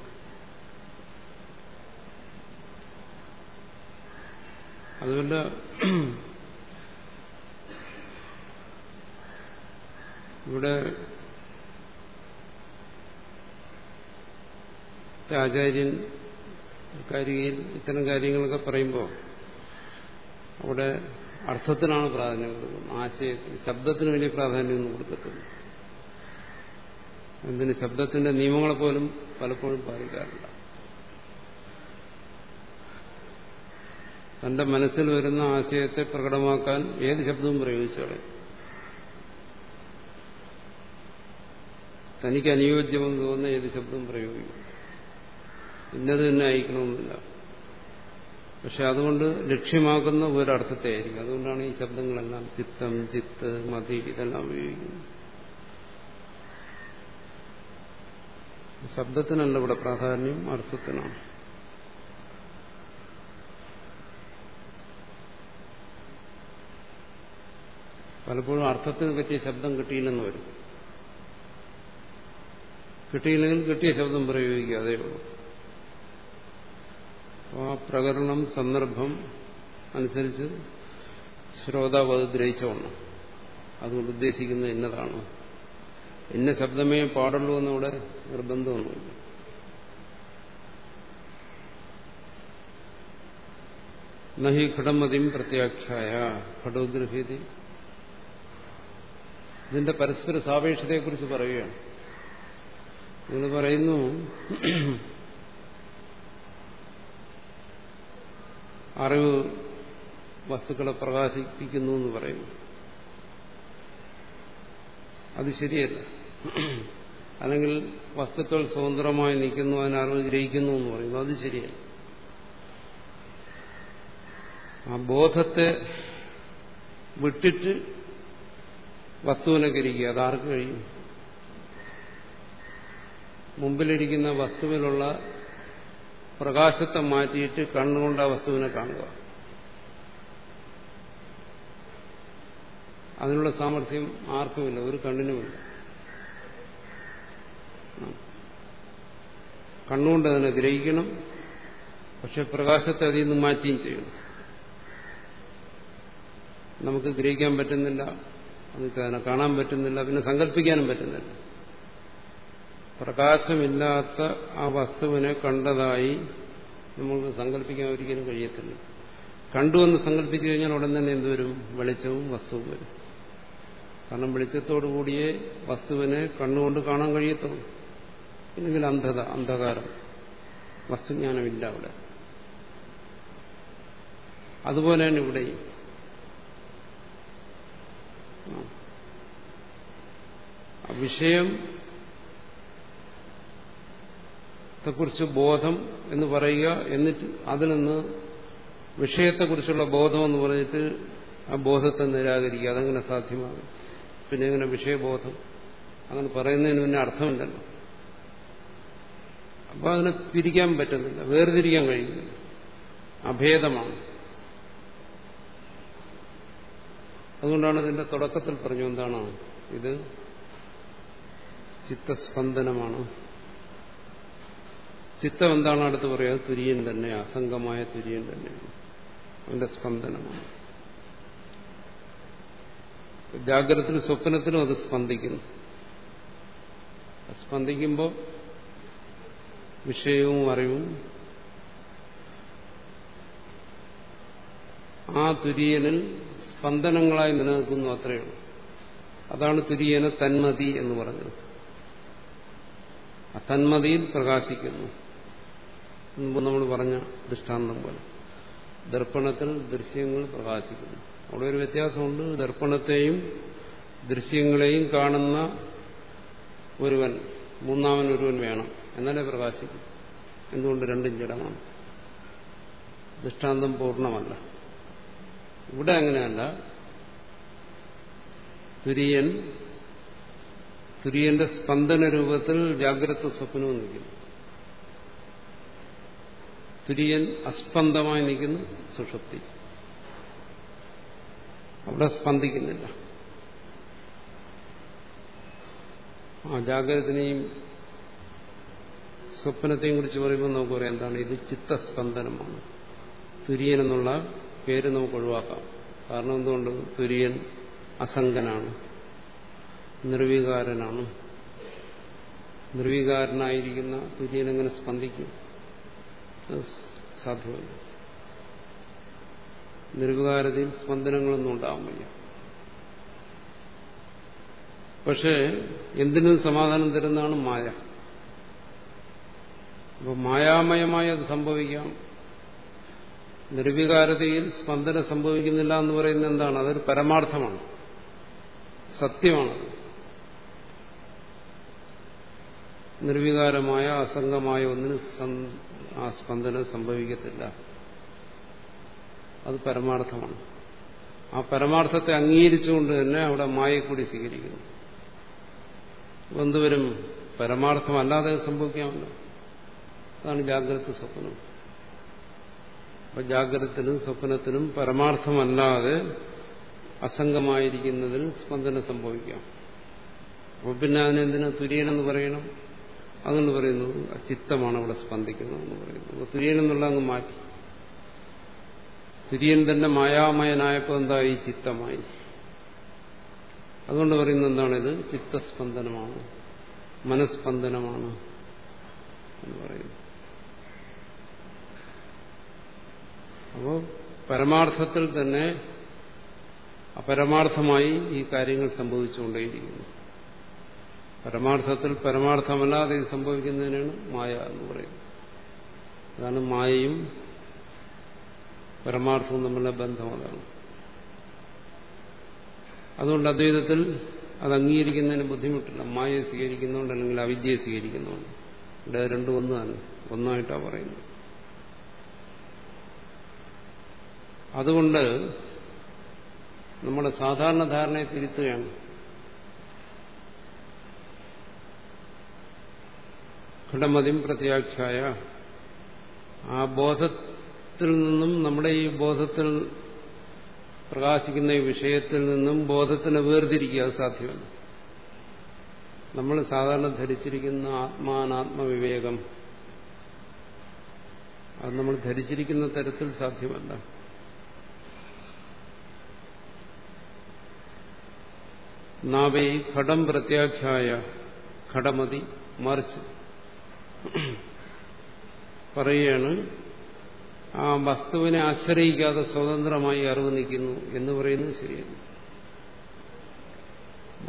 അതുകൊണ്ട് ഇവിടെ ആചാര്യൻ കാരികയിൽ ഇത്തരം കാര്യങ്ങളൊക്കെ പറയുമ്പോൾ അവിടെ അർത്ഥത്തിനാണ് പ്രാധാന്യം കൊടുക്കുന്നത്. ആശയത്തിന് ശബ്ദത്തിന് വലിയ പ്രാധാന്യമൊന്നും കൊടുക്കത്തില്ല. എന്തിന്? ശബ്ദത്തിന്റെ നിയമങ്ങളെ പോലും പലപ്പോഴും പാലിക്കാറില്ല. തന്റെ മനസ്സിൽ വരുന്ന ആശയത്തെ പ്രകടമാക്കാൻ ഏത് ശബ്ദവും പ്രയോഗിച്ചോളെ തനിക്ക് അനുയോജ്യമെന്ന് തോന്നുന്ന ഏത് ശബ്ദവും പ്രയോഗിക്കും. ഇന്നത് തന്നെ അയക്കണമെന്നില്ല പക്ഷെ അതുകൊണ്ട് ലക്ഷ്യമാക്കുന്ന ഒരർത്ഥത്തെ ആയിരിക്കും അതുകൊണ്ടാണ് ഈ ശബ്ദങ്ങളെല്ലാം ചിത്തം ചിത്ത് മതി ഇതെല്ലാം ഉപയോഗിക്കുന്നത്. ശബ്ദത്തിനല്ല ഇവിടെ പ്രാധാന്യം അർത്ഥത്തിനാണ്. പലപ്പോഴും അർത്ഥത്തിന് പറ്റിയ ശബ്ദം കിട്ടിയില്ലെന്ന് വരും. കിട്ടിയില്ലെങ്കിൽ കിട്ടിയ ശബ്ദം പ്രയോഗിക്കുക അതേ ഉള്ളൂ. ആ പ്രകരണം സന്ദർഭം അനുസരിച്ച് ശ്രോതാവ് അത് ഗ്രഹിച്ചോണം അതുകൊണ്ട് ഉദ്ദേശിക്കുന്നത് ഇന്നതാണ്. ഇന്ന ശബ്ദമേ പാടുള്ളൂ എന്നിവിടെ നിർബന്ധമൊന്നുമില്ല. നഹി ഘടമതിയും പ്രത്യാഖ്യായ ഘടോഗ്രഹീതി ഇതിന്റെ പരസ്പര സാപേക്ഷതയെക്കുറിച്ച് പറയുകയാണ്. നിങ്ങൾ പറയുന്നു അറിവ് വസ്തുക്കളെ പ്രകാശിപ്പിക്കുന്നു എന്ന് പറയുന്നു. അത് ശരിയല്ല. അല്ലെങ്കിൽ വസ്തുക്കൾ സ്വതന്ത്രമായി നിൽക്കുന്നു അതിന് അറിവ് ഗ്രഹിക്കുന്നു എന്ന് പറയുന്നു. അത് ശരിയല്ല. ആ ബോധത്തെ വിട്ടിട്ട് വസ്തുവിനെ ഗ്രഹിക്കുക അതാർക്ക് കഴിയും? മുമ്പിലിരിക്കുന്ന വസ്തുവിലുള്ള പ്രകാശത്തെ മാറ്റിയിട്ട് കണ്ണുകൊണ്ട് ആ വസ്തുവിനെ കാണുക. അതിനുള്ള സാമർഥ്യം ആർക്കുമില്ല ഒരു കണ്ണിനുമില്ല. കണ്ണുകൊണ്ട് അതിനെ ഗ്രഹിക്കണം പക്ഷെ പ്രകാശത്തെ അതിൽ നിന്ന് മാറ്റുകയും ചെയ്യണം. നമുക്ക് ഗ്രഹിക്കാൻ പറ്റുന്നില്ല എന്നുവെച്ചാൽ അതിനെ കാണാൻ പറ്റുന്നില്ല പിന്നെ സങ്കല്പിക്കാനും പറ്റുന്നില്ല. പ്രകാശമില്ലാത്ത ആ വസ്തുവിനെ കണ്ടതായി നമുക്ക് സങ്കല്പിക്കാൻ ഒരിക്കലും കഴിയത്തില്ല. കണ്ടു എന്ന് സങ്കല്പിച്ചു കഴിഞ്ഞാൽ ഉടൻ തന്നെ എന്തുവരും വെളിച്ചവും വസ്തുവും വരും. കാരണം വെളിച്ചത്തോടുകൂടിയേ വസ്തുവിനെ കണ്ണുകൊണ്ട് കാണാൻ കഴിയത്തുള്ളൂ. ഇല്ലെങ്കിൽ അന്ധത അന്ധകാരം. വസ്തുജ്ഞാനമില്ല അവിടെ. അതുപോലെ തന്നെ ഇവിടെയും. വിഷയം ത്തെക്കുറിച്ച് ബോധം എന്ന് പറയുക എന്നിട്ട് അതിൽ നിന്ന് വിഷയത്തെക്കുറിച്ചുള്ള ബോധം എന്ന് പറഞ്ഞിട്ട് ആ ബോധത്തെ നിരാകരിക്കുക. അതെങ്ങനെ സാധ്യമാകും പിന്നെ എങ്ങനെ വിഷയബോധം. അങ്ങനെ പറയുന്നതിന് പിന്നെ അർത്ഥമില്ലല്ലോ. അപ്പോൾ അതിനെ തിരിക്കാൻ പറ്റുന്നില്ല. വേർതിരിക്കാൻ കഴിയുന്നില്ല അഭേദമാണ്. അതുകൊണ്ടാണ് ഇതിന്റെ തുടക്കത്തിൽ പറഞ്ഞു എന്താണ്? ഇത് ചിത്തസ്പന്ദനമാണ്. ചിത്തം എന്താണ് അടുത്ത് പറയുക? തുര്യൻ തന്നെ അസംഗമായ തുര്യൻ തന്നെയാണ്. അവന്റെ സ്പന്ദനമാണ്. ജാഗ്രതത്തിനും സ്വപ്നത്തിനും അത് സ്പന്ദിക്കുന്നു. സ്പന്ദിക്കുമ്പോൾ വിഷയവും അറിവും. ആ തുര്യനിൽ സ്പന്ദനങ്ങളായി നിലനിൽക്കുന്നു അത്രയേ ഉള്ളൂ. അതാണ് തുര്യനെ തന്മതി എന്ന് പറഞ്ഞത്. ആ തന്മതിയിൽ പ്രകാശിക്കുന്നു. മുമ്പ് നമ്മൾ പറഞ്ഞ ദൃഷ്ടാന്തം പോലെ. ദർപ്പണത്തിൽ ദൃശ്യങ്ങൾ പ്രകാശിക്കുന്നു. അവിടെ ഒരു വ്യത്യാസമുണ്ട്. ദർപ്പണത്തെയും ദൃശ്യങ്ങളെയും കാണുന്ന ഒരുവൻ മൂന്നാമൻ ഒരുവൻ വേണം. എന്നാലേ പ്രകാശിക്കും. എന്തുകൊണ്ട്? രണ്ടും ജഡമാണ് ദൃഷ്ടാന്തം പൂർണമല്ല. ഇവിടെ അങ്ങനെയല്ല. തുര്യൻ തുര്യന്റെ സ്പന്ദന രൂപത്തിൽ ജാഗ്രത സ്വപ്നവും നിൽക്കുന്നു തുര്യൻ അസ്പന്ദമായി നിൽക്കുന്നു സുഷുപ്തി. അവിടെ സ്പന്ദിക്കുന്നില്ല. ആ ജാഗ്രതനെയും സ്വപ്നത്തെയും കുറിച്ച് പറയുമ്പോൾ നമുക്ക് പറയാം എന്താണ്? ഇത് ചിത്തസ്പന്ദനമാണ്. തുര്യൻ എന്നുള്ള പേര് നമുക്ക് ഒഴിവാക്കാം. കാരണം എന്തുകൊണ്ട്? തുര്യൻ അസംഗനാണ്. നിർവികാരനാണ്. നിർവികാരനായിരിക്കുന്ന തുര്യൻ എങ്ങനെ സ്പന്ദിക്കും? സാധ്യമല്ല. നിർവികാരതയിൽ സ്പന്ദനങ്ങളൊന്നും ഉണ്ടാവാൻ വയ്യ. പക്ഷേ എന്തിനും സമാധാനം തരുന്നതാണ് മായ. അപ്പോൾ മായാമയമായി അത് സംഭവിക്കാം. നിർവികാരതയിൽ സ്പന്ദനം സംഭവിക്കുന്നില്ല എന്ന് പറയുന്നത് എന്താണ്? അതൊരു പരമാർത്ഥമാണ്. സത്യമാണ്. നിർവികാരമായ അസംഗമായ ഒന്നിന് ആ സ്പന്ദനം സംഭവിക്കത്തില്ല. അത് പരമാർത്ഥമാണ്. ആ പരമാർത്ഥത്തെ അംഗീകരിച്ചുകൊണ്ട് തന്നെ അവിടെ മായക്കൂടി കൂടി സ്വീകരിക്കുന്നു. എന്തുവരും പരമാർത്ഥമല്ലാതെ സംഭവിക്കാമല്ലോ. അതാണ് ജാഗ്രത സ്വപ്നം. അപ്പൊ ജാഗ്രതത്തിനും സ്വപ്നത്തിനും പരമാർത്ഥമല്ലാതെ അസംഗമായിരിക്കുന്നതിൽ സ്പന്ദനം സംഭവിക്കാം. അപ്പൊ പിന്നെ അതിനെന്തിനാ തുര്യനെന്ന് പറയണം? അതുകൊണ്ട് പറയുന്നു ചിത്തമാണ് അവിടെ സ്പന്ദിക്കുന്നത് സ്പന്ദിക്കുന്നതെന്ന് പറയുന്നു അപ്പൊ തുര്യനെന്നുള്ള അങ്ങ് മാറ്റി. തുര്യൻ തന്നെ മായാമയനായപ്പോൾ എന്തായി? ചിത്തമായി. അതുകൊണ്ട് പറയുന്നത് എന്താണിത്? ചിത്തസ്പന്ദനമാണ്. മനസ്പന്ദനമാണ് എന്ന് പറയുന്നു അപ്പോൾ പരമാർത്ഥത്തിൽ തന്നെ അപരമാർത്ഥമായി ഈ കാര്യങ്ങൾ സംഭവിച്ചുകൊണ്ടേയിരിക്കുന്നു. പരമാർത്ഥത്തിൽ പരമാർത്ഥമല്ലാതെ ഇത് സംഭവിക്കുന്നതിനാണ് മായ എന്ന് പറയുന്നത്. അതാണ് മായയും പരമാർത്ഥവും തമ്മിലുള്ള ബന്ധം അതാണ്. അതുകൊണ്ട് അദ്വൈതത്തിൽ അത് അംഗീകരിക്കുന്നതിന് ബുദ്ധിമുട്ടില്ല. മായയെ സ്വീകരിക്കുന്നതുകൊണ്ട് അല്ലെങ്കിൽ അവിദ്യയെ സ്വീകരിക്കുന്നതുകൊണ്ട്. ഇവിടെ രണ്ടും ഒന്നാണ്. ഒന്നായിട്ടാണ് പറയുന്നത്. അതുകൊണ്ട് നമ്മുടെ സാധാരണ ധാരണയെ തിരുത്തുകയാണ്. ഘടമതിം പ്രത്യാഖ്യായ. ആ ബോധത്തിൽ നിന്നും നമ്മുടെ ഈ ബോധത്തിൽ പ്രകാശിക്കുന്ന ഈ വിഷയത്തിൽ നിന്നും ബോധത്തിനെ വേർതിരിക്കുക സാധ്യമല്ല. നമ്മൾ സാധാരണ ധരിച്ചിരിക്കുന്ന ആത്മാനാത്മവിവേകം അത് നമ്മൾ ധരിച്ചിരിക്കുന്ന തരത്തിൽ സാധ്യമല്ല. നാവേ ഘടം പ്രത്യാഖ്യായ. ഘടമതി മറിച്ച്. പറയുകയാണ് ആ വസ്തുവിനെ ആശ്രയിക്കാതെ സ്വതന്ത്രമായി അറിവ് നിൽക്കുന്നു എന്ന് പറയുന്നത് ശരിയാണ്.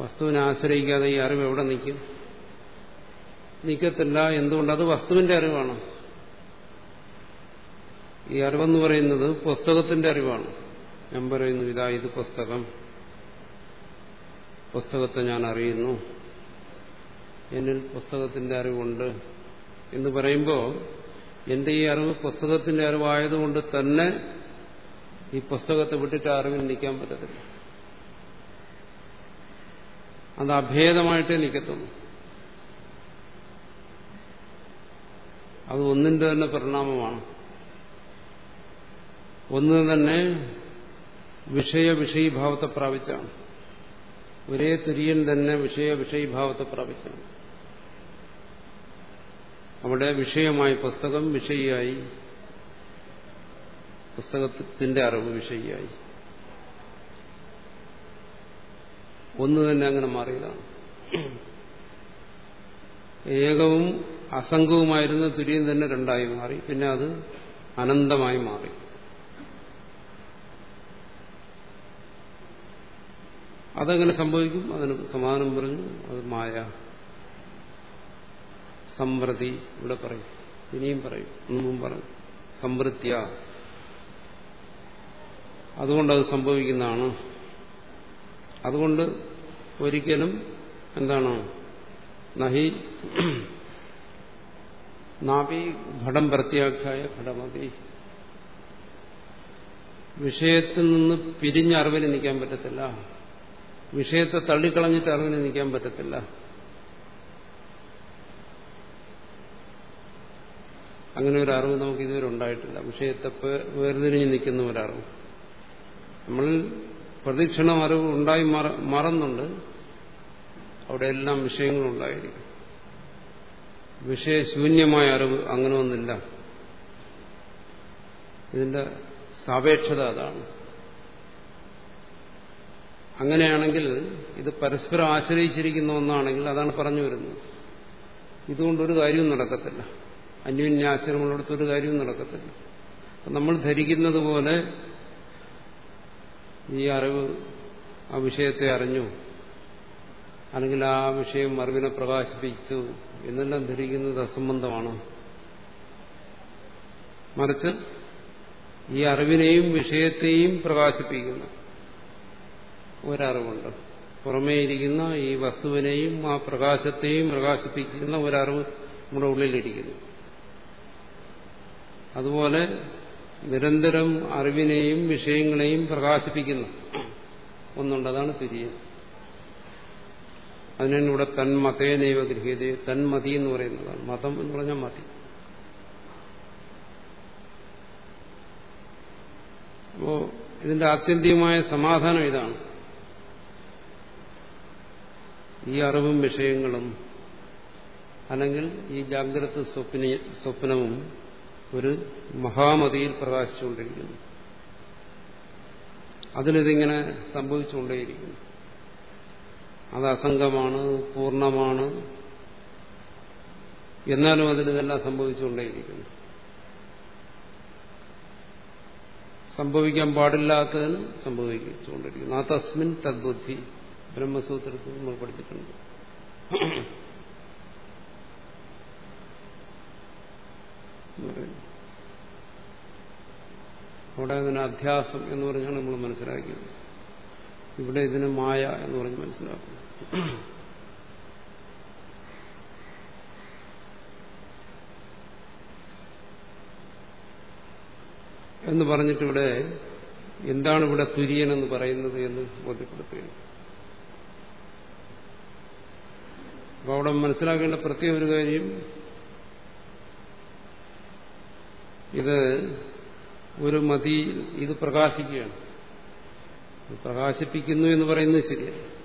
വസ്തുവിനെ ആശ്രയിക്കാതെ ഈ അറിവ് എവിടെ നിൽക്കും? നിൽക്കത്തില്ല. എന്തുകൊണ്ട്? അത് വസ്തുവിന്റെ അറിവാണ്. ഈ അറിവെന്ന് പറയുന്നത് പുസ്തകത്തിന്റെ അറിവാണ്. ഞാൻ പറയുന്നു ഇതാ ഇത് പുസ്തകം. പുസ്തകത്തെ ഞാൻ അറിയുന്നു. എന്നിൽ പുസ്തകത്തിന്റെ അറിവുണ്ട്. എന്ന് പറയുമ്പോൾ എന്റെ ഈ അറിവ് പുസ്തകത്തിന്റെ അറിവായതുകൊണ്ട് തന്നെ ഈ പുസ്തകത്തെ വിട്ടിട്ട് അറിവിൽ നിൽക്കാൻ പറ്റത്തില്ല. അത് അഭേദമായിട്ടേ നിൽക്കത്തുള്ളൂ. അത് ഒന്നിന്റെ തന്നെ പരിണാമമാണ്. ഒന്ന് തന്നെ വിഷയ വിഷയീഭാവത്തെ പ്രാപിച്ചാണ്. ഒരേ തുര്യൻ തന്നെ വിഷയ വിഷയീഭാവത്തെ പ്രാപിച്ചാണ്. അവിടെ വിഷയമായി പുസ്തകം വിഷയിയായി. പുസ്തകത്തിന്റെ അറിവ് വിഷയിയായി. ഒന്ന് തന്നെ അങ്ങനെ മാറിയതാണ്. ഏകവും അസംഗവുമായിരുന്ന തുര്യൻ തന്നെ രണ്ടായി മാറി. പിന്നെ അത് അനന്തമായി മാറി. അതങ്ങനെ സംഭവിക്കും. അതിന് സമാധാനം പറഞ്ഞു. അത് മായ. സംവൃതി ഇവിടെ പറയും. ഇനിയും പറയും. മുമ്പും പറയും. സംവൃത്യ. അതുകൊണ്ടത് സംഭവിക്കുന്നതാണ്. അതുകൊണ്ട് ഒരിക്കലും എന്താണ്? നഹി നാപി ഘടം പ്രത്യാഖ്യായ ഘടമതി. വിഷയത്തിൽ നിന്ന് പിരിഞ്ഞ അറിവിന് നിൽക്കാൻ പറ്റത്തില്ല. വിഷയത്തെ തള്ളിക്കളഞ്ഞിട്ട് അറിവിന് നിൽക്കാൻ പറ്റത്തില്ല. അങ്ങനെ ഒരു അറിവ് നമുക്ക് ഇതുവരെ ഉണ്ടായിട്ടില്ല. വിഷയത്തെ വേർതിരിഞ്ഞ് നിൽക്കുന്ന ഒരറിവ് നമ്മൾ പ്രതീക്ഷണം അറിവ് ഉണ്ടായി മറന്നുണ്ട്. അവിടെ എല്ലാം വിഷയങ്ങളുണ്ടായിരിക്കും. വിഷയശൂന്യമായ അറിവ് അങ്ങനെ ഒന്നില്ല. ഇതിന്റെ സാപേക്ഷത അതാണ്. അങ്ങനെയാണെങ്കിൽ ഇത് പരസ്പരം ആശ്രയിച്ചിരിക്കുന്ന ഒന്നാണെങ്കിൽ അതാണ് പറഞ്ഞു വരുന്നത്. ഇതുകൊണ്ടൊരു കാര്യവും നടക്കത്തില്ല. അന്യോന്യാശ്രമങ്ങളെടുത്ത് ഒരു കാര്യവും നടക്കത്തില്ല. നമ്മൾ ധരിക്കുന്നത് പോലെ ഈ അറിവ് ആ വിഷയത്തെ അറിഞ്ഞു. അല്ലെങ്കിൽ ആ വിഷയം അറിവിനെ പ്രകാശിപ്പിച്ചു എന്നെല്ലാം ധരിക്കുന്നത് അസംബന്ധമാണ്. മറിച്ച് ഈ അറിവിനെയും വിഷയത്തെയും പ്രകാശിപ്പിക്കുന്ന ഒരറിവുണ്ട്. പുറമേ ഇരിക്കുന്ന ഈ വസ്തുവിനെയും ആ പ്രകാശത്തെയും പ്രകാശിപ്പിക്കുന്ന ഒരറിവ് നമ്മുടെ ഉള്ളിലിരിക്കുന്നു. അതുപോലെ നിരന്തരം അറിവിനെയും വിഷയങ്ങളെയും പ്രകാശിപ്പിക്കുന്ന. ഒന്നുണ്ട് അതാണ് തിരിയൻ അതിനാണ് ഇവിടെ തന്മതേനൈവ ഗൃഹീത തന്മതി എന്ന് പറയുന്നതാണ്. മതം എന്ന് പറഞ്ഞാൽ മതി. അപ്പോ ഇതിന്റെ ആത്യന്തികമായ സമാധാനം ഇതാണ്. ഈ അറിവും വിഷയങ്ങളും അല്ലെങ്കിൽ ഈ ജാഗ്രത സ്വപ്ന സ്വപ്നവും ഒരു മഹാമതിയിൽ പ്രകാശിച്ചുകൊണ്ടിരിക്കുന്നു. അതിനിതിങ്ങനെ സംഭവിച്ചുകൊണ്ടേയിരിക്കുന്നു. അത് അസംഗമാണ് പൂർണമാണ് എന്നാലും അതിനിതെല്ലാം സംഭവിച്ചുകൊണ്ടേയിരിക്കുന്നു. സംഭവിക്കാൻ പാടില്ലാത്തതിന് സംഭവിച്ചുകൊണ്ടിരിക്കുന്നു. ആ തസ്മിൻ തദ്ബുദ്ധി ബ്രഹ്മസൂത്രത്തിൽ നമ്മൾ പഠിച്ചിട്ടുണ്ട്. അവിടെ അതിന് അധ്യാസം എന്ന് പറഞ്ഞാണ് നമ്മൾ മനസ്സിലാക്കിയത്. ഇവിടെ ഇതിന് മായ എന്ന് പറഞ്ഞ് മനസ്സിലാക്കും എന്ന് പറഞ്ഞിട്ടിവിടെ എന്താണ് ഇവിടെ തുര്യൻ എന്ന് പറയുന്നത് എന്ന് ബോധ്യപ്പെടുത്തുകയാണ്. അപ്പോൾ അവിടെ മനസ്സിലാക്കേണ്ട പ്രത്യേക ഒരു കാര്യം ഇത് ഒരു മതി ഇത് പ്രകാശിക്കുകയാണ്. പ്രകാശിപ്പിക്കുന്നു എന്ന് പറയുന്നത് ശരിയല്ല.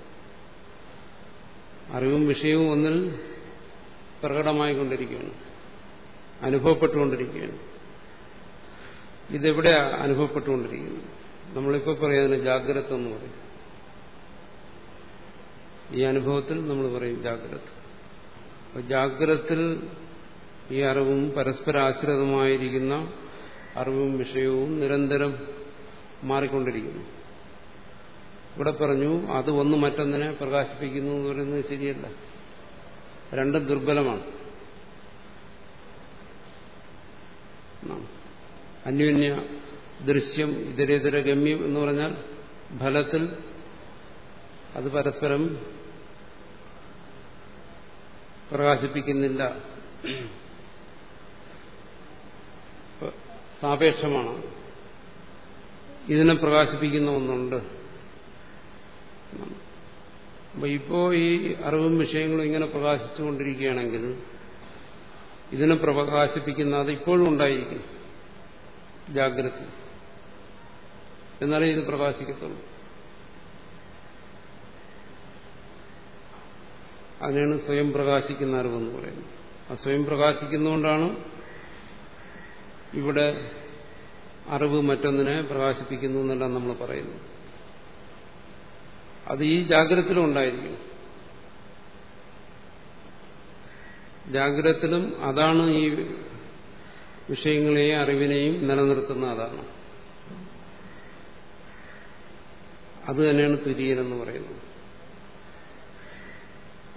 അറിവും വിഷയവും ഒന്നിൽ പ്രകടമായിക്കൊണ്ടിരിക്കുകയാണ്. അനുഭവപ്പെട്ടുകൊണ്ടിരിക്കുകയാണ്. ഇതെവിടെ അനുഭവപ്പെട്ടുകൊണ്ടിരിക്കുന്നു നമ്മളിപ്പോൾ പറയുന്നതിന് ജാഗ്രത എന്ന് പറയും. ഈ അനുഭവത്തിൽ നമ്മൾ പറയും ജാഗ്രത. ജാഗ്രതത്തിൽ ഈ അറിവും പരസ്പരാശ്രിതമായിരിക്കുന്ന അറിവും വിഷയവും നിരന്തരം മാറിക്കൊണ്ടിരിക്കുന്നു. ഇവിടെ പറഞ്ഞു അത് ഒന്ന് മറ്റൊന്നിനെ പ്രകാശിപ്പിക്കുന്നു എന്ന് പറയുന്നത് ശരിയല്ല. രണ്ടും ദുർബലമാണ്. അന്യോന്യ ദൃശ്യം ഇതരേതര ഗമ്യം എന്ന് പറഞ്ഞാൽ ഫലത്തിൽ അത് പരസ്പരം പ്രകാശിപ്പിക്കുന്നില്ല. സാപേക്ഷമാണ്. ഇതിനെ പ്രകാശിപ്പിക്കുന്ന ഒന്നുണ്ട്. അപ്പൊ ഇപ്പോ ഈ അറിവും വിഷയങ്ങളും ഇങ്ങനെ പ്രകാശിച്ചുകൊണ്ടിരിക്കുകയാണെങ്കിൽ ഇതിനെ പ്രകാശിപ്പിക്കുന്ന അത് ഇപ്പോഴും ഉണ്ടായിരിക്കും. ജാഗ്രത. എന്നാലേ ഇത് പ്രകാശിക്കത്തുള്ളൂ. അതിനാണ് സ്വയം പ്രകാശിക്കുന്ന അറിവെന്ന് പറയുന്നത്. ആ സ്വയം പ്രകാശിക്കുന്നതുകൊണ്ടാണ് ഇവിടെ അറിവ് മറ്റൊന്നിനെ പ്രകാശിപ്പിക്കുന്നു എന്നല്ല നമ്മൾ പറയുന്നു. അത് ഈ ജാഗ്രതത്തിലും ഉണ്ടായിരിക്കും ജാഗ്രതത്തിലും അതാണ് ഈ വിഷയങ്ങളെയും അറിവിനെയും നിലനിർത്തുന്ന അതാണ്. അത് തന്നെയാണ് തുര്യൻ എന്ന് പറയുന്നത്.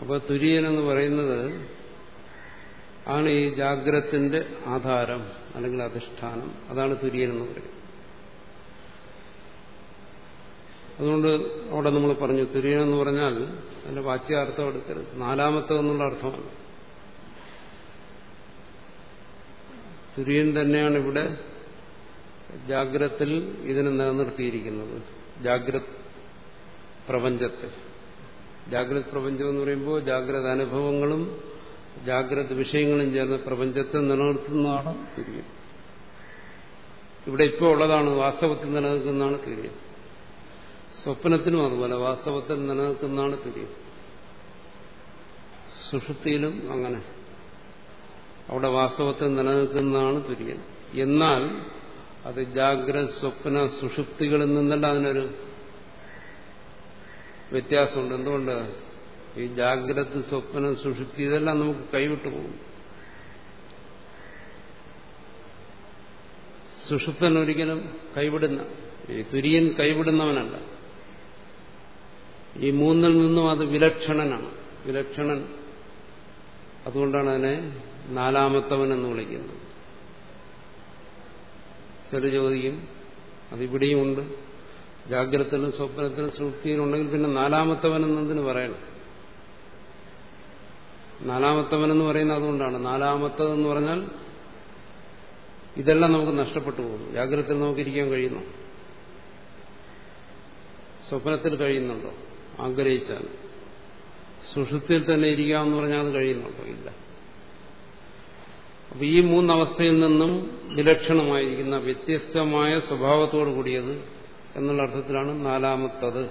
അപ്പോൾ തുര്യൻ എന്ന് പറയുന്നത് ആണ് ഈ ജാഗ്രത്തിന്റെ ആധാരം അല്ലെങ്കിൽ അധിഷ്ഠാനം. അതാണ് തുര്യൻ എന്ന് പറയുന്നത്. അതുകൊണ്ട് അവിടെ നമ്മൾ പറഞ്ഞു തുര്യൻ എന്ന് പറഞ്ഞാൽ അതിന്റെ വാച്യാർത്ഥം എടുക്കരുത്. നാലാമത്തെ എന്നുള്ള അർത്ഥമാണ്. തുര്യൻ തന്നെയാണ് ഇവിടെ ജാഗ്രത്തിൽ ഇതിനെ നിലനിർത്തിയിരിക്കുന്നത്. ജാഗ്രത് പ്രപഞ്ചത്തെ. ജാഗ്രത് പ്രപഞ്ചം എന്ന് പറയുമ്പോൾ ജാഗ്രത അനുഭവങ്ങളും ജാഗ്രത വിഷയങ്ങളും ചേർന്ന് പ്രപഞ്ചത്തെ നിലനിർത്തുന്നതാണ് തുര്യം ഇവിടെ ഇപ്പോൾ ഉള്ളതാണ് വാസ്തവത്തിൽ നിലനിൽക്കുന്നതാണ് തുര്യം സ്വപ്നത്തിനും അതുപോലെ വാസ്തവത്തിൽ നിലനിൽക്കുന്നതാണ് തുര്യം സുഷുപ്തിയിലും അങ്ങനെ. അവിടെ വാസ്തവത്തിൽ നിലനിൽക്കുന്നതാണ് തുര്യൻ എന്നാൽ അത് ജാഗ്രത സ്വപ്ന സുഷുപ്തികളിൽ നിന്നല്ല അതിനൊരു വ്യത്യാസമുണ്ട്. എന്തുകൊണ്ട്? ഈ ജാഗ്രത സ്വപ്നം സുഷുപ്തി ഇതെല്ലാം നമുക്ക് കൈവിട്ടു പോകും. സുഷുപ്തൻ ഒരിക്കലും കൈവിടുന്ന ഈ തുര്യൻ കൈവിടുന്നവനല്ല. ഈ മൂന്നിൽ നിന്നും അത് വിലക്ഷണനാണ്. വിലക്ഷണൻ അതുകൊണ്ടാണ് അതിനെ നാലാമത്തവൻ എന്ന് വിളിക്കുന്നത്. ചെറു ചോദിക്കും അതിവിടെയുമുണ്ട് ജാഗ്രതത്തിലും സ്വപ്നത്തിലും ഉണ്ടെങ്കിൽ പിന്നെ നാലാമത്തവൻ എന്നതിന് പറയണം. നാലാമത്തവൻ എന്ന് പറയുന്നത് അതുകൊണ്ടാണ്. നാലാമത്തതെന്ന് പറഞ്ഞാൽ ഇതെല്ലാം നമുക്ക് നഷ്ടപ്പെട്ടു പോകും ജാഗ്രതയിൽ നമുക്ക് ഇരിക്കാൻ കഴിയുന്നു. സ്വപ്നത്തിൽ കഴിയുന്നുണ്ടോ? ആഗ്രഹിച്ചാൽ. സുഷുപ്തിയിൽ തന്നെ ഇരിക്കാമെന്ന് പറഞ്ഞാൽ അത് കഴിയുന്നുണ്ടോ? ഇല്ല. അപ്പൊ ഈ മൂന്നവസ്ഥയിൽ നിന്നും വിലക്ഷണമായിരിക്കുന്ന വ്യത്യസ്തമായ സ്വഭാവത്തോടു കൂടിയത് എന്നുള്ള അർത്ഥത്തിലാണ് നാലാമത്തത്.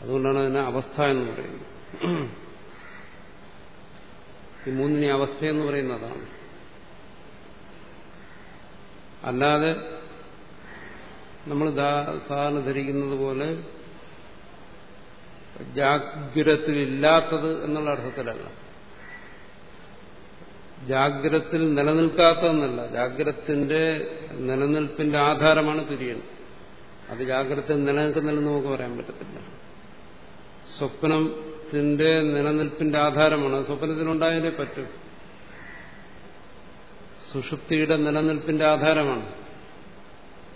അതുകൊണ്ടാണ് അതിനെ അവസ്ഥ എന്ന് പറയുന്നത്. ഈ മൂന്നിനെ അവസ്ഥ എന്ന് പറയുന്നതാണ് അല്ലാതെ നമ്മൾ സാധാരണ ധരിക്കുന്നത് പോലെ ജാഗ്രത്തിലില്ലാത്തത് എന്നുള്ള അർത്ഥത്തിലല്ല. ജാഗ്രത്തിൽ നിലനിൽക്കാത്തതെന്നല്ല. ജാഗ്രത്തിന്റെ നിലനിൽപ്പിന്റെ ആധാരമാണ് തുര്യൻ. അത് ജാഗ്രത നിലനിൽക്കുന്നില്ലെന്ന് നമുക്ക് പറയാൻ പറ്റത്തില്ല. സ്വപ്നത്തിന്റെ നിലനിൽപ്പിന്റെ ആധാരമാണ്. സ്വപ്നത്തിനുണ്ടായാലേ പറ്റും. സുഷുപ്തിയുടെ നിലനിൽപ്പിന്റെ ആധാരമാണ്.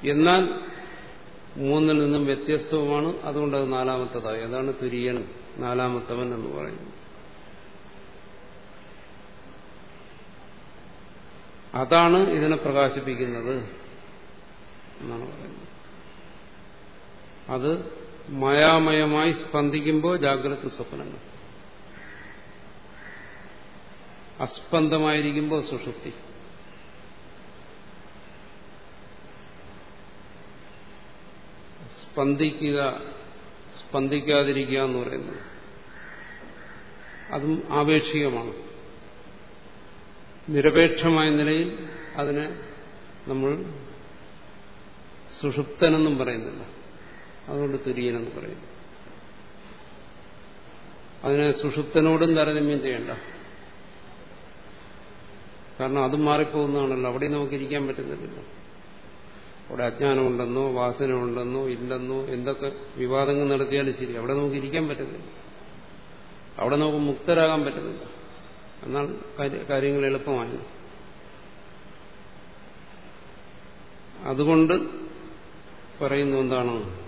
എന്നാൽ മൂന്നിൽ നിന്നും വ്യത്യസ്തവുമാണ്. അതുകൊണ്ട് അത് നാലാമത്തതായി. അതാണ് തുര്യൻ നാലാമത്തവൻ എന്ന് പറയുന്നത്. അതാണ് ഇതിനെ പ്രകാശിപ്പിക്കുന്നത് എന്നാണ് പറയുന്നത്. അത് മായാമയമായി സ്പന്ദിക്കുമ്പോൾ ജാഗ്രത സ്വപ്നങ്ങൾ. അസ്പന്ദമായിരിക്കുമ്പോൾ സുഷുപ്തി. സ്പന്ദിക്കുക സ്പന്ദിക്കാതിരിക്കുക എന്ന് പറയുന്നത് അതും ആപേക്ഷികമാണ്. നിരപേക്ഷമായ നിലയിൽ അതിനെ നമ്മൾ സുഷുപ്തനെന്നും പറയുന്നില്ല. അതുകൊണ്ട് തുര്യനെന്ന് പറയും. അതിനെ സുഷുപ്തനോടും താരതമ്യം ചെയ്യണ്ട. കാരണം അതും മാറിപ്പോകുന്നതാണല്ലോ. അവിടെ നമുക്ക് ഇരിക്കാൻ പറ്റുന്നില്ലല്ലോ. അവിടെ അജ്ഞാനമുണ്ടെന്നോ വാസന ഉണ്ടെന്നോ ഇല്ലെന്നോ എന്തൊക്കെ വിവാദങ്ങൾ നടത്തിയാലും ശരി. അവിടെ നമുക്ക് ഇരിക്കാൻ പറ്റുന്നില്ല. അവിടെ നമുക്ക് മുക്തരാകാൻ പറ്റുന്നില്ല. എന്നാൽ കാര്യങ്ങൾ എളുപ്പമായി അതുകൊണ്ട് പറയുന്നു എന്താണ്?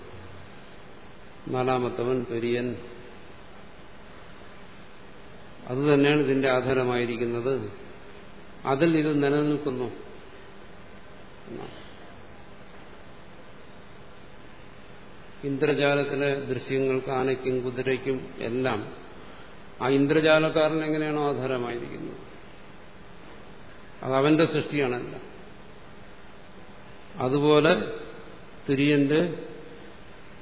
നാലാമത്തവൻ തുര്യൻ അതുതന്നെയാണ് ഇതിന്റെ ആധാരമായിരിക്കുന്നത്. അതിൽ ഇത് നിലനിൽക്കുന്നു. ഇന്ദ്രജാലത്തിലെ ദൃശ്യങ്ങൾക്ക് ആനയ്ക്കും കുതിരയ്ക്കും എല്ലാം ആ ഇന്ദ്രജാലക്കാരൻ എങ്ങനെയാണോ ആധാരമായിരിക്കുന്നത്? അത് അവന്റെ സൃഷ്ടിയാണല്ല. അതുപോലെ തുര്യന്റെ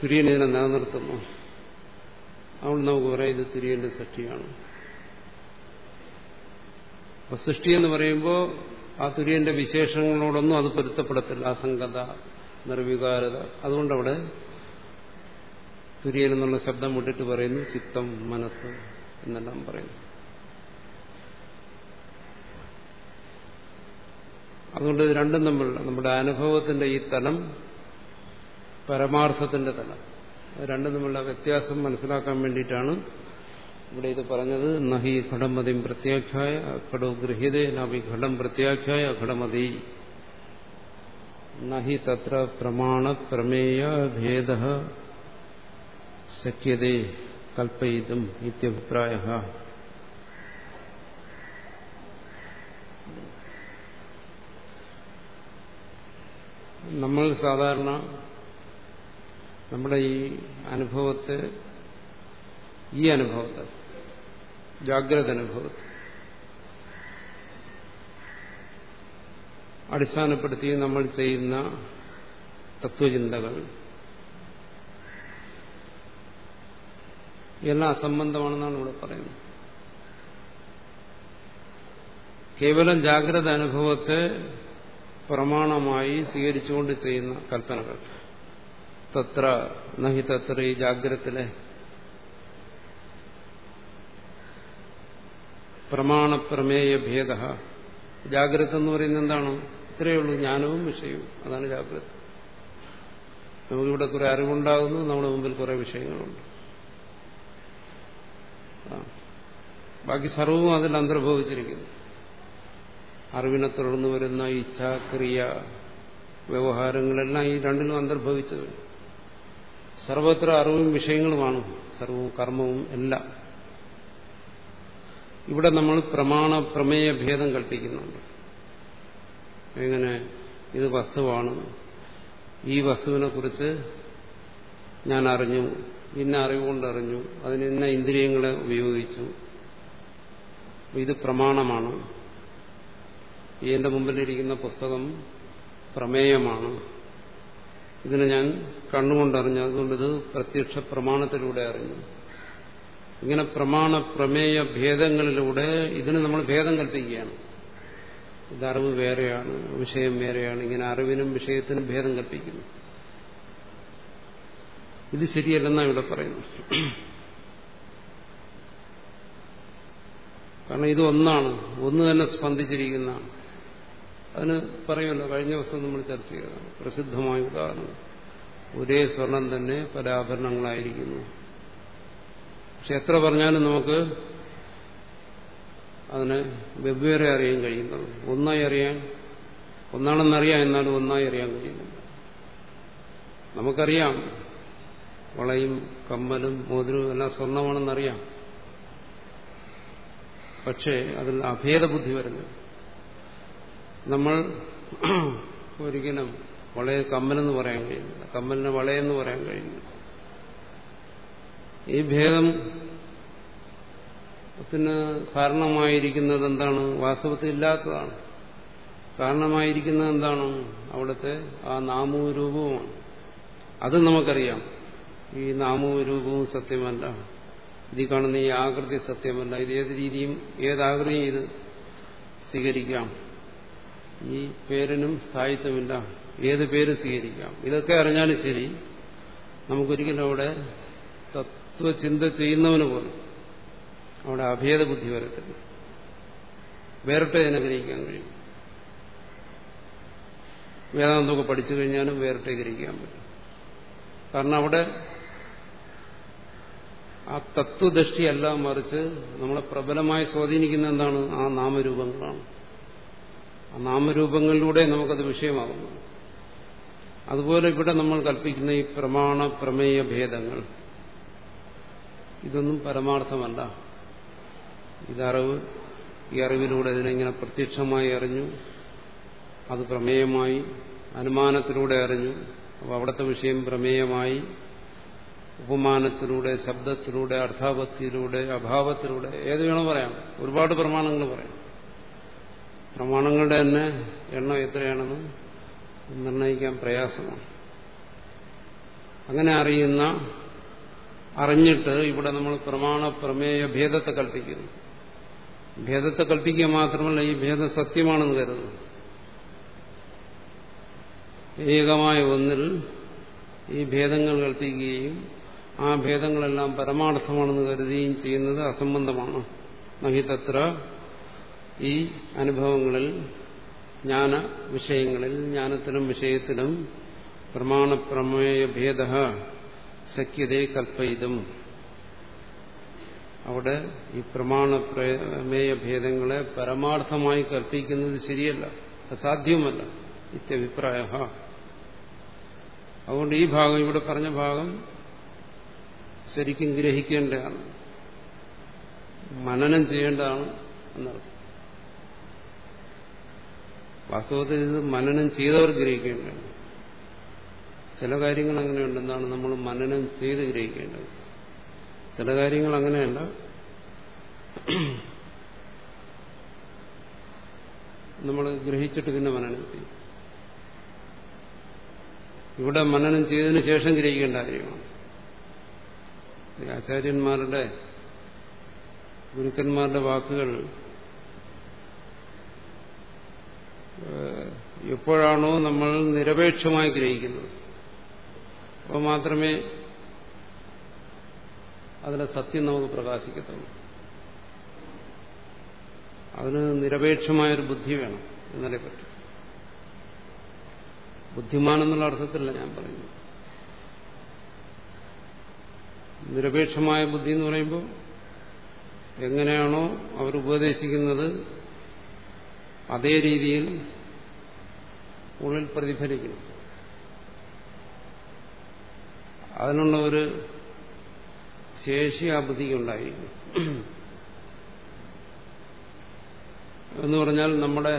തുര്യൻ ഇതിനെ നിലനിർത്തുന്നു. അതുകൊണ്ട് നമുക്ക് പറയാം ഇത് തുര്യന്റെ സൃഷ്ടിയാണ്. അപ്പൊ സൃഷ്ടി എന്ന് പറയുമ്പോൾ ആ തുര്യന്റെ വിശേഷങ്ങളോടൊന്നും അത് പൊരുത്തപ്പെടത്തില്ല. അസംഗത നിർവികാരത. അതുകൊണ്ടവിടെ തുര്യൻ എന്നുള്ള ശബ്ദം വിട്ടിട്ട് പറയുന്നു ചിത്തം മനസ്സ് എന്നെല്ലാം പറയുന്നു. അതുകൊണ്ട് ഇത് രണ്ടും തമ്മിലുള്ള നമ്മുടെ അനുഭവത്തിന്റെ ഈ തലം പരമാർത്ഥത്തിന്റെ തലം. രണ്ടും തമ്മിലുള്ള വ്യത്യാസം മനസ്സിലാക്കാൻ വേണ്ടിയിട്ടാണ് ഇവിടെ ഇത് പറഞ്ഞത്. നഹി ഘടമതിം പ്രത്യാഖ്യായ ഘടോ ഗൃഹ്യതേ നവി ഘടം പ്രത്യാഖ്യായ ഘടമതി നഹി തത്ര പ്രമാണ പ്രമേയ ഭേദ ശക്യതേ കൽപ്പയിതും ഇത്യഭിപ്രായ. നമ്മൾ സാധാരണ നമ്മുടെ ഈ അനുഭവത്തെ ഈ അനുഭവത്തെ ജാഗ്രത അനുഭവത്തെ അടിസ്ഥാനപ്പെടുത്തി നമ്മൾ ചെയ്യുന്ന തത്വചിന്തകൾ എല്ലാം അസംബന്ധമാണെന്നാണ് ഇവിടെ പറയുന്നത്. കേവലം ജാഗ്രത അനുഭവത്തെ പ്രമാണമായി സ്വീകരിച്ചുകൊണ്ട് ചെയ്യുന്ന കൽപ്പനകൾ. തത്ര നഹി തത്ര ഈ ജാഗ്രത്തിലെ പ്രമാണപ്രമേയ ഭേദ. ജാഗ്രത എന്ന് പറയുന്നത് എന്താണ്? ഇത്രയേ ഉള്ളൂ ജ്ഞാനവും വിഷയവും. അതാണ് ജാഗ്രത. നമുക്കിവിടെ കുറെ അറിവുണ്ടാകുന്നു നമ്മുടെ മുമ്പിൽ കുറെ വിഷയങ്ങളുണ്ട്. ബാക്കി സർവവും അതിൽ അന്തർഭവിച്ചിരിക്കുന്നു. അറിവിനെ തുടർന്ന് വരുന്ന ഇച്ഛ ക്രിയ വ്യവഹാരങ്ങളെല്ലാം ഈ രണ്ടിലും അന്തർഭവിച്ചത് സർവത്ര അറിവും വിഷയങ്ങളുമാണ്. സർവവും കർമ്മവും എല്ലാം. ഇവിടെ നമ്മൾ പ്രമാണ പ്രമേയ ഭേദം കൽപ്പിക്കുന്നുണ്ട്. എങ്ങനെ? ഇത് വസ്തുവാണ്. ഈ വസ്തുവിനെ കുറിച്ച് ഞാൻ അറിഞ്ഞു. ഇന്ന അറിവുകൊണ്ട് അറിഞ്ഞു. അതിന് ഇന്ന ഇന്ദ്രിയങ്ങളെ ഉപയോഗിച്ചു. ഇത് പ്രമാണമാണ്. എന്റെ മുമ്പിലിരിക്കുന്ന പുസ്തകം പ്രമേയമാണ്. ഇതിനെ ഞാൻ കണ്ണുകൊണ്ടറിഞ്ഞു. അതുകൊണ്ട് ഇത് പ്രത്യക്ഷ പ്രമാണത്തിലൂടെ അറിഞ്ഞു. ഇങ്ങനെ പ്രമാണ പ്രമേയ ഭേദങ്ങളിലൂടെ ഇതിന് നമ്മൾ ഭേദം കൽപ്പിക്കുകയാണ്. ഇത് അറിവ് വേറെയാണ് വിഷയം വേറെയാണ്. ഇങ്ങനെ അറിവിനും വിഷയത്തിനും ഭേദം കൽപ്പിക്കുന്നു. ഇത് ശരിയല്ലെന്നാണ് ഇവിടെ പറയുന്നത്. കാരണം ഇത് ഒന്നാണ്. ഒന്ന് തന്നെ സ്പന്ദിച്ചിരിക്കുന്നതാണ്. അതിന് പറയുമല്ലോ കഴിഞ്ഞ ദിവസം നമ്മൾ ചർച്ച ചെയ്തതാണ്. പ്രസിദ്ധമായ ഉദാഹരണം. ഒരേ സ്വർണം തന്നെ പല ആഭരണങ്ങളായിരിക്കുന്നു പക്ഷെ എത്ര പറഞ്ഞാലും നമുക്ക് അതിനെ വെവ്വേറെ അറിയാൻ കഴിയുന്നുള്ളൂ. ഒന്നായി അറിയാൻ ഒന്നാണെന്നറിയാം എന്നാലും ഒന്നായി അറിയാൻ കഴിയുന്നില്ല. നമുക്കറിയാം വളയും കമ്മലും മോതിരവും എല്ലാം സ്വർണമാണെന്നറിയാം. പക്ഷേ അതിൽ അഭേദബുദ്ധി വരുന്നു നമ്മൾ ഒരിക്കലും വളയെ കമ്മലെന്ന് പറയാൻ കഴിയുന്നില്ല. കമ്മലിന് വളയെന്ന് പറയാൻ കഴിയുന്നു ഈ ഭേദം ത്തിന് കാരണമായിരിക്കുന്നത് എന്താണ്? വാസ്തവത്തിൽ ഇല്ലാത്തതാണ്. കാരണമായിരിക്കുന്നത് എന്താണ്? അവിടുത്തെ ആ നാമവും രൂപവുമാണ് അത് നമുക്കറിയാം. ഈ നാമവും രൂപവും സത്യമല്ല. ഇതിൽ കാണുന്ന ഈ ആകൃതി സത്യമല്ല. ഇത് ഏത് രീതിയും ഏതാകൃതിയും ഇത് സ്വീകരിക്കാം. ഈ പേരിനും സ്ഥായിത്വമില്ല. ഏത് പേര് സ്വീകരിക്കാം? ഇതൊക്കെ അറിഞ്ഞാലും ശരി. നമുക്കൊരിക്കലും അവിടെ തത്വചിന്ത ചെയ്യുന്നവന് പോലും അവിടെ അഭേദ ബുദ്ധി വരത്തില്ല. വേറിട്ട് ഞാൻ ഗ്രഹിക്കാൻ കഴിയും. വേദാന്തമൊക്കെ പഠിച്ചു കഴിഞ്ഞാലും വേറിട്ട് ഗ്രഹിക്കാൻ പറ്റും. കാരണം അവിടെ ആ തത്വദൃഷ്ടിയല്ല മറിച്ച് നമ്മളെ പ്രബലമായി സ്വാധീനിക്കുന്ന എന്താണ്? ആ നാമരൂപങ്ങളാണ്. നാമരൂപങ്ങളിലൂടെ നമുക്കത് വിഷയമാകുന്നു. അതുപോലെ ഇവിടെ നമ്മൾ കൽപ്പിക്കുന്ന ഈ പ്രമാണ പ്രമേയ ഭേദങ്ങൾ. ഇതൊന്നും പരമാർത്ഥമല്ല. ഇതറിവ് ഈ അറിവിലൂടെ ഇതിനെങ്ങനെ പ്രത്യക്ഷമായി അറിഞ്ഞു. അത് പ്രമേയമായി അനുമാനത്തിലൂടെ അറിഞ്ഞു. അപ്പോൾ അവിടുത്തെ വിഷയം പ്രമേയമായി. ഉപമാനത്തിലൂടെ ശബ്ദത്തിലൂടെ അർത്ഥാപത്തിയിലൂടെ അഭാവത്തിലൂടെ ഏത് വേണം പറയാം. ഒരുപാട് പ്രമാണങ്ങൾ പറയാം. പ്രമാണങ്ങളുടെ തന്നെ എണ്ണം എത്രയാണെന്ന് നിർണയിക്കാൻ പ്രയാസമാണ്. അങ്ങനെ അറിയുന്ന അറിഞ്ഞിട്ട് ഇവിടെ നമ്മൾ പ്രമാണ പ്രമേയ ഭേദത്തെ കൽപ്പിക്കുന്നു. ഭേദത്തെ കൽപ്പിക്കുക മാത്രമല്ല ഈ ഭേദം സത്യമാണെന്ന് കരുതുന്നു. ഏകമായ ഒന്നിൽ ഈ ഭേദങ്ങൾ കൽപ്പിക്കുകയും ആ ഭേദങ്ങളെല്ലാം പരമാർത്ഥമാണെന്ന് കരുതുകയും ചെയ്യുന്നത് അസംബന്ധമാണ്. നഹിതത്ര ഈ അനുഭവങ്ങളിൽ ജ്ഞാന വിഷയങ്ങളിൽ ജ്ഞാനത്തിനും വിഷയത്തിനും പ്രമാണപ്രമേയ ഭേദ ശക്യതയെ കൽപ്പയിതും. അവിടെ ഈ പ്രമാണപ്രമേയ ഭേദങ്ങളെ പരമാർത്ഥമായി കൽപ്പിക്കുന്നത് ശരിയല്ല അസാധ്യവുമല്ല ഇത്യഭിപ്രായ അതുകൊണ്ട് ഈ ഭാഗം ഇവിടെ പറഞ്ഞ ഭാഗം ശരിക്കും ഗ്രഹിക്കേണ്ടതാണ് മനനം ചെയ്യേണ്ടതാണ് എന്നർത്ഥം. വാസ്തവത്തിൽ ഇത് മനനം ചെയ്തവർ ഗ്രഹിക്കേണ്ട ചില കാര്യങ്ങൾ അങ്ങനെയുണ്ട്. എന്താണ് നമ്മൾ മനനം ചെയ്ത് ഗ്രഹിക്കേണ്ടത്? ചില കാര്യങ്ങൾ അങ്ങനെയല്ല. നമ്മൾ ഗ്രഹിച്ചിട്ട് പിന്നെ മനനം ചെയ്യും. ഇവിടെ മനനം ചെയ്തതിനു ശേഷം ഗ്രഹിക്കേണ്ട കാര്യമാണ്. ആചാര്യന്മാരുടെ ഗുരുക്കന്മാരുടെ വാക്കുകൾ എപ്പോഴാണോ നമ്മൾ നിരപേക്ഷമായി ഗ്രഹിക്കുന്നത്. അപ്പോൾ മാത്രമേ അതിലെ സത്യം നമുക്ക് പ്രകാശിക്കത്തുള്ളൂ. അതിന് നിരപേക്ഷമായൊരു ബുദ്ധി വേണം എന്നതിനെ പറ്റും. ബുദ്ധിമാൻ എന്നുള്ള അർത്ഥത്തിലല്ല ഞാൻ പറയുന്നത്. നിരപേക്ഷമായ ബുദ്ധി എന്ന് പറയുമ്പോൾ എങ്ങനെയാണോ അവർ ഉപദേശിക്കുന്നത് അതേ രീതിയിൽ ഉള്ളിൽ പ്രതിഫലിക്കുന്നു. അതിനുള്ള ഒരു ശേഷി ആ ബുദ്ധിക്കുണ്ടായിരിക്കും എന്ന് പറഞ്ഞാൽ നമ്മുടെ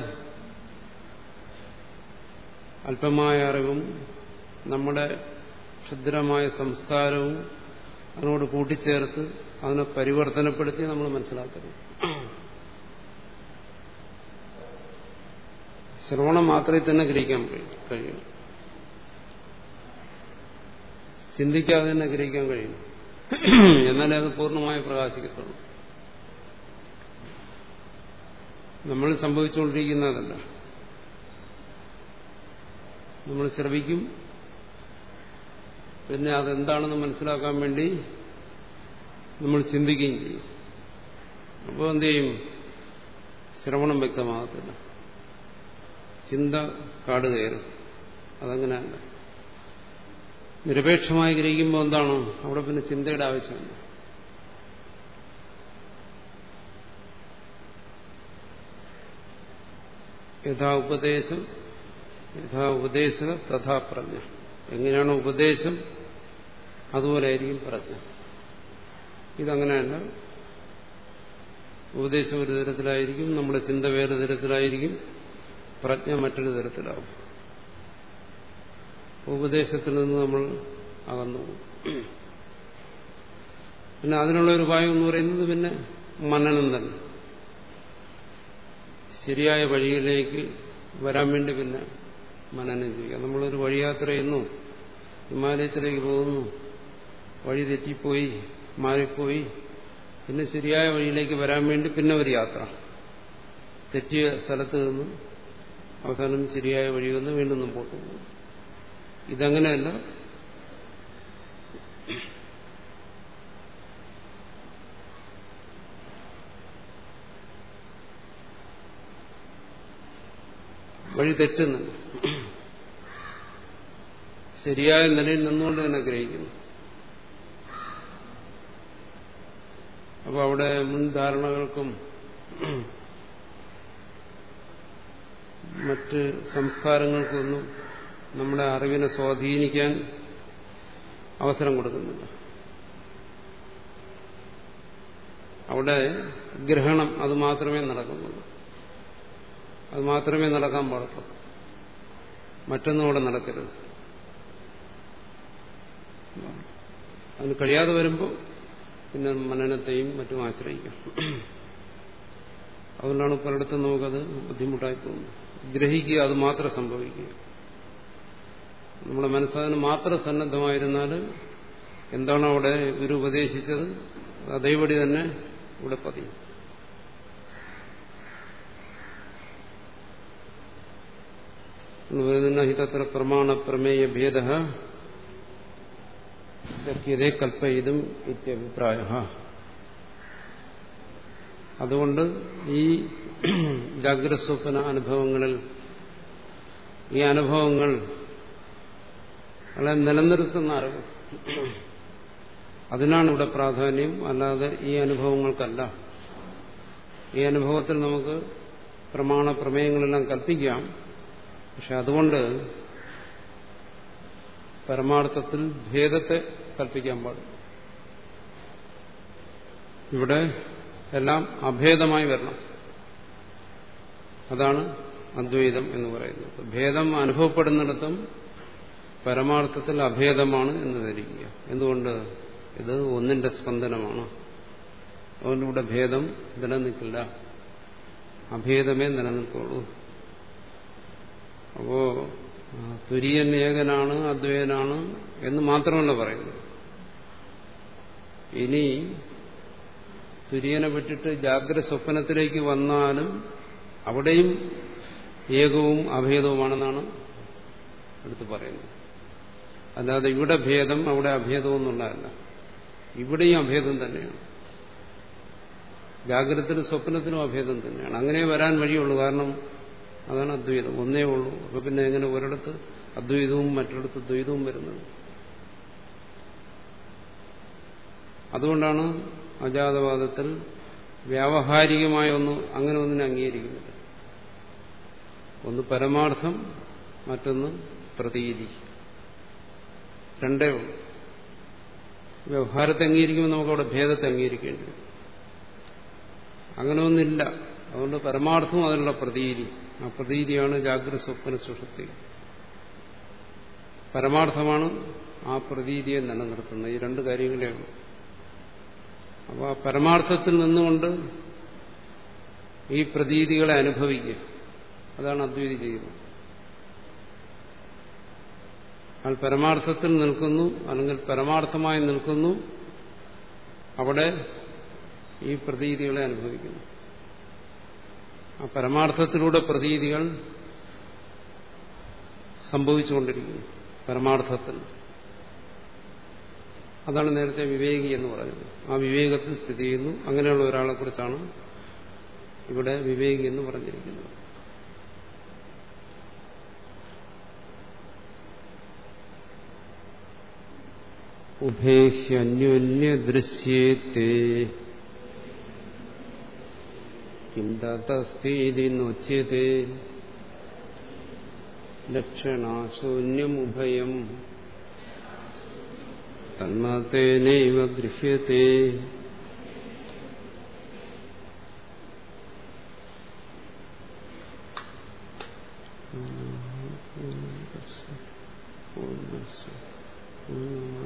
അല്പമായ അറിവും നമ്മുടെ ക്ഷുദ്രമായ സംസ്കാരവും അതിനോട് കൂട്ടിച്ചേർത്ത് അതിനെ പരിവർത്തനപ്പെടുത്തി നമ്മൾ മനസ്സിലാക്കുന്നു. ശ്രവണം മാത്രമേ തന്നെ ഗ്രഹിക്കാൻ കഴിയും ചിന്തിക്കാതെ തന്നെ ഗ്രഹിക്കാൻ കഴിയും. എന്നാലേ അത് പൂർണമായി പ്രകാശിക്കത്തുള്ളൂ. നമ്മൾ സംഭവിച്ചുകൊണ്ടിരിക്കുന്നതല്ല. നമ്മൾ ശ്രവിക്കും. പിന്നെ അതെന്താണെന്ന് മനസ്സിലാക്കാൻ വേണ്ടി നമ്മൾ ചിന്തിക്കുകയും ചെയ്യും. അപ്പോൾ എന്ത് ചെയ്യും? ശ്രവണം വ്യക്തമാകത്തില്ല. ചിന്ത കാട് കയറും. അതങ്ങനെയല്ല നിരപേക്ഷമായി ഗ്രഹിക്കുമ്പോൾ എന്താണോ? അവിടെ പിന്നെ ചിന്തയുടെ ആവശ്യമില്ല യഥാ ഉപദേശം യഥാ ഉപദേശ തഥാ പ്രജ്ഞ. എങ്ങനെയാണ് ഉപദേശം അതുപോലെ ആയിരിക്കും പ്രജ്ഞ. ഇതങ്ങനെയല്ല. ഉപദേശം ഒരു തരത്തിലായിരിക്കും നമ്മുടെ ചിന്ത വേറെ തരത്തിലായിരിക്കും. പ്രജ്ഞ മറ്റൊരു തരത്തിലാവും. ഉപദേശത്തിൽ നിന്ന് നമ്മൾ അകന്നു. പിന്നെ അതിനുള്ള ഒരു ഉപായം എന്ന് പറയുന്നത് പിന്നെ മനനം തന്നെ ശരിയായ വഴിയിലേക്ക് വരാൻ വേണ്ടി പിന്നെ മനനം ചെയ്യുക. നമ്മളൊരു വഴിയാത്ര ചെയ്യുന്നു ഹിമാലയത്തിലേക്ക് പോകുന്നു. വഴി തെറ്റിപ്പോയി മാറിപ്പോയി. പിന്നെ ശരിയായ വഴിയിലേക്ക് വരാൻ വേണ്ടി പിന്നെ ഒരു യാത്ര. തെറ്റിയ സ്ഥലത്ത് നിന്ന് അവസാനം ശരിയായ വഴി വന്ന് വീണ്ടും മുമ്പോട്ട് പോകും ഇതങ്ങനെയല്ല. വഴി തെറ്റുന്നു. ശരിയായ നിലയിൽ നിന്നുകൊണ്ട് തന്നെ ഗ്രഹിക്കുന്നു. അപ്പോൾ അവിടെ മുൻധാരണകൾക്കും മറ്റ് സംസ്കാരങ്ങൾക്കൊന്നും നമ്മുടെ അറിവിനെ സ്വാധീനിക്കാൻ അവസരം കൊടുക്കുന്നില്ല. അവിടെ ഗ്രഹണം അത് മാത്രമേ നടക്കുന്നുള്ളൂ. അത് മാത്രമേ നടക്കാൻ പാടുള്ളൂ. മറ്റൊന്നും അവിടെ നടക്കരുത്. അതിന് കഴിയാതെ വരുമ്പോൾ പിന്നെ മനനത്തെയും മറ്റും ആശ്രയിക്കും. അതുകൊണ്ടാണ് പലയിടത്തും നമുക്കത് ബുദ്ധിമുട്ടായി തോന്നുന്നത്. ഗ്രഹിക്കുക അത് മാത്രം സംഭവിക്കുക. നമ്മുടെ മനസ്സതിന് മാത്രം സന്നദ്ധമായിരുന്നാൽ എന്താണ് അവിടെ ഗുരു ഉപദേശിച്ചത്? അതേപടി തന്നെ ഇവിടെ പതിയും. ഹിതത്ര പ്രമാണ പ്രമേയ ഭേദ സഖ്യതേ കൽപ്പയിതും ഇത്യഭിപ്രായ. അതുകൊണ്ട് ഈ ജാഗ്രത സ്വപ്ന അനുഭവങ്ങളിൽ ഈ അനുഭവങ്ങൾ വളരെ നിലനിർത്തുന്ന അറിവ്. അതിനാണ് ഇവിടെ പ്രാധാന്യം. അല്ലാതെ ഈ അനുഭവങ്ങൾക്കല്ല. ഈ അനുഭവത്തിൽ നമുക്ക് പ്രമാണ പ്രമേയങ്ങളെല്ലാം കൽപ്പിക്കാം. പക്ഷെ അതുകൊണ്ട് പരമാർത്ഥത്തിൽ ഭേദത്തെ കൽപ്പിക്കാൻ പാടില്ല. ഇവിടെ എല്ലാം അഭേദമായി വരണം. അതാണ് അദ്വൈതം എന്ന് പറയുന്നത്. ഭേദം അനുഭവപ്പെടുന്നിടത്തും പരമാർത്ഥത്തിൽ അഭേദമാണ് എന്ന് ധരിക്കുക. എന്തുകൊണ്ട്? ഇത് ഒന്നിന്റെ സ്പന്ദനമാണ്. അതുകൊണ്ട് ഭേദം നിലനിൽക്കില്ല. അഭേദമേ നിലനിൽക്കുള്ളൂ. അപ്പോ തുര്യൻ ഏകനാണ് അദ്വൈതനാണ് എന്ന് മാത്രമല്ല പറയുന്നത്. ഇനി തുര്യനെ വിട്ടിട്ട് ജാഗ്രത സ്വപ്നത്തിലേക്ക് വന്നാലും അവിടെയും ഏകവും അഭേദവുമാണെന്നാണ് എടുത്തു പറയുന്നത്. അല്ലാതെ ഇവിടെ ഭേദം അവിടെ അഭേദം എന്നുള്ളതല്ല ഇവിടെയും അഭേദം തന്നെയാണ്. ജാഗ്രതത്തിനും സ്വപ്നത്തിനും അഭേദം തന്നെയാണ്. അങ്ങനെ വരാൻ വഴിയുള്ളൂ. കാരണം അതാണ് അദ്വൈതം. ഒന്നേ ഉള്ളൂ. അപ്പൊ പിന്നെ എങ്ങനെ ഒരിടത്ത് അദ്വൈതവും മറ്റൊരിടത്ത് ദ്വൈതവും വരുന്നത്? അതുകൊണ്ടാണ് അജാതവാദത്തിൽ വ്യാവഹാരികമായ ഒന്ന് അങ്ങനെ ഒന്നിനെ അംഗീകരിക്കുന്നില്ല ഒന്ന് പരമാർത്ഥം മറ്റൊന്ന് പ്രതീതി. രണ്ടേ ഉള്ളൂ. വ്യവഹാരത്തെ അംഗീകരിക്കുമ്പോൾ നമുക്കവിടെ ഭേദത്തെ അംഗീകരിക്കേണ്ടി വരും. അങ്ങനെ ഒന്നില്ല അതുകൊണ്ട് പരമാർത്ഥം അതിനുള്ള പ്രതീതി. ആ പ്രതീതിയാണ് ജാഗ്രത സ്വപ്ന സുഷുപ്തി. പരമാർത്ഥമാണ് ആ പ്രതീതിയെ നിലനിർത്തുന്നത്. ഈ രണ്ട് കാര്യങ്ങളെയാണ് അപ്പോൾ ആ പരമാർത്ഥത്തിൽ നിന്നുകൊണ്ട് ഈ പ്രതീതികളെ അനുഭവിക്കുക. അതാണ് അദ്വൈതി ചെയ്യുന്നത്. അയാൾ പരമാർത്ഥത്തിൽ നിൽക്കുന്നു അല്ലെങ്കിൽ പരമാർത്ഥമായി നിൽക്കുന്നു അവിടെ ഈ പ്രതീതികളെ അനുഭവിക്കുന്നു. ആ പരമാർത്ഥത്തിലൂടെ പ്രതീതികൾ സംഭവിച്ചുകൊണ്ടിരിക്കുന്നു പരമാർത്ഥത്തിൽ. അതാണ് നേരത്തെ വിവേകി എന്ന് പറയുന്നത്. ആ വിവേകത്തിൽ സ്ഥിതി ചെയ്യുന്നു. അങ്ങനെയുള്ള ഒരാളെ കുറിച്ചാണ് ഇവിടെ വിവേകി എന്ന് പറഞ്ഞിരിക്കുന്നത്. ഉഭേഹ്യന്യോന്യദൃശ്യേത്തെ കിം തസ്തീതി നൊച്യത്തെ ലക്ഷണാശൂന്യമുഭയം. തന്മത്തേനൈവ ഗൃഹ്യത്തെ ശാന്തി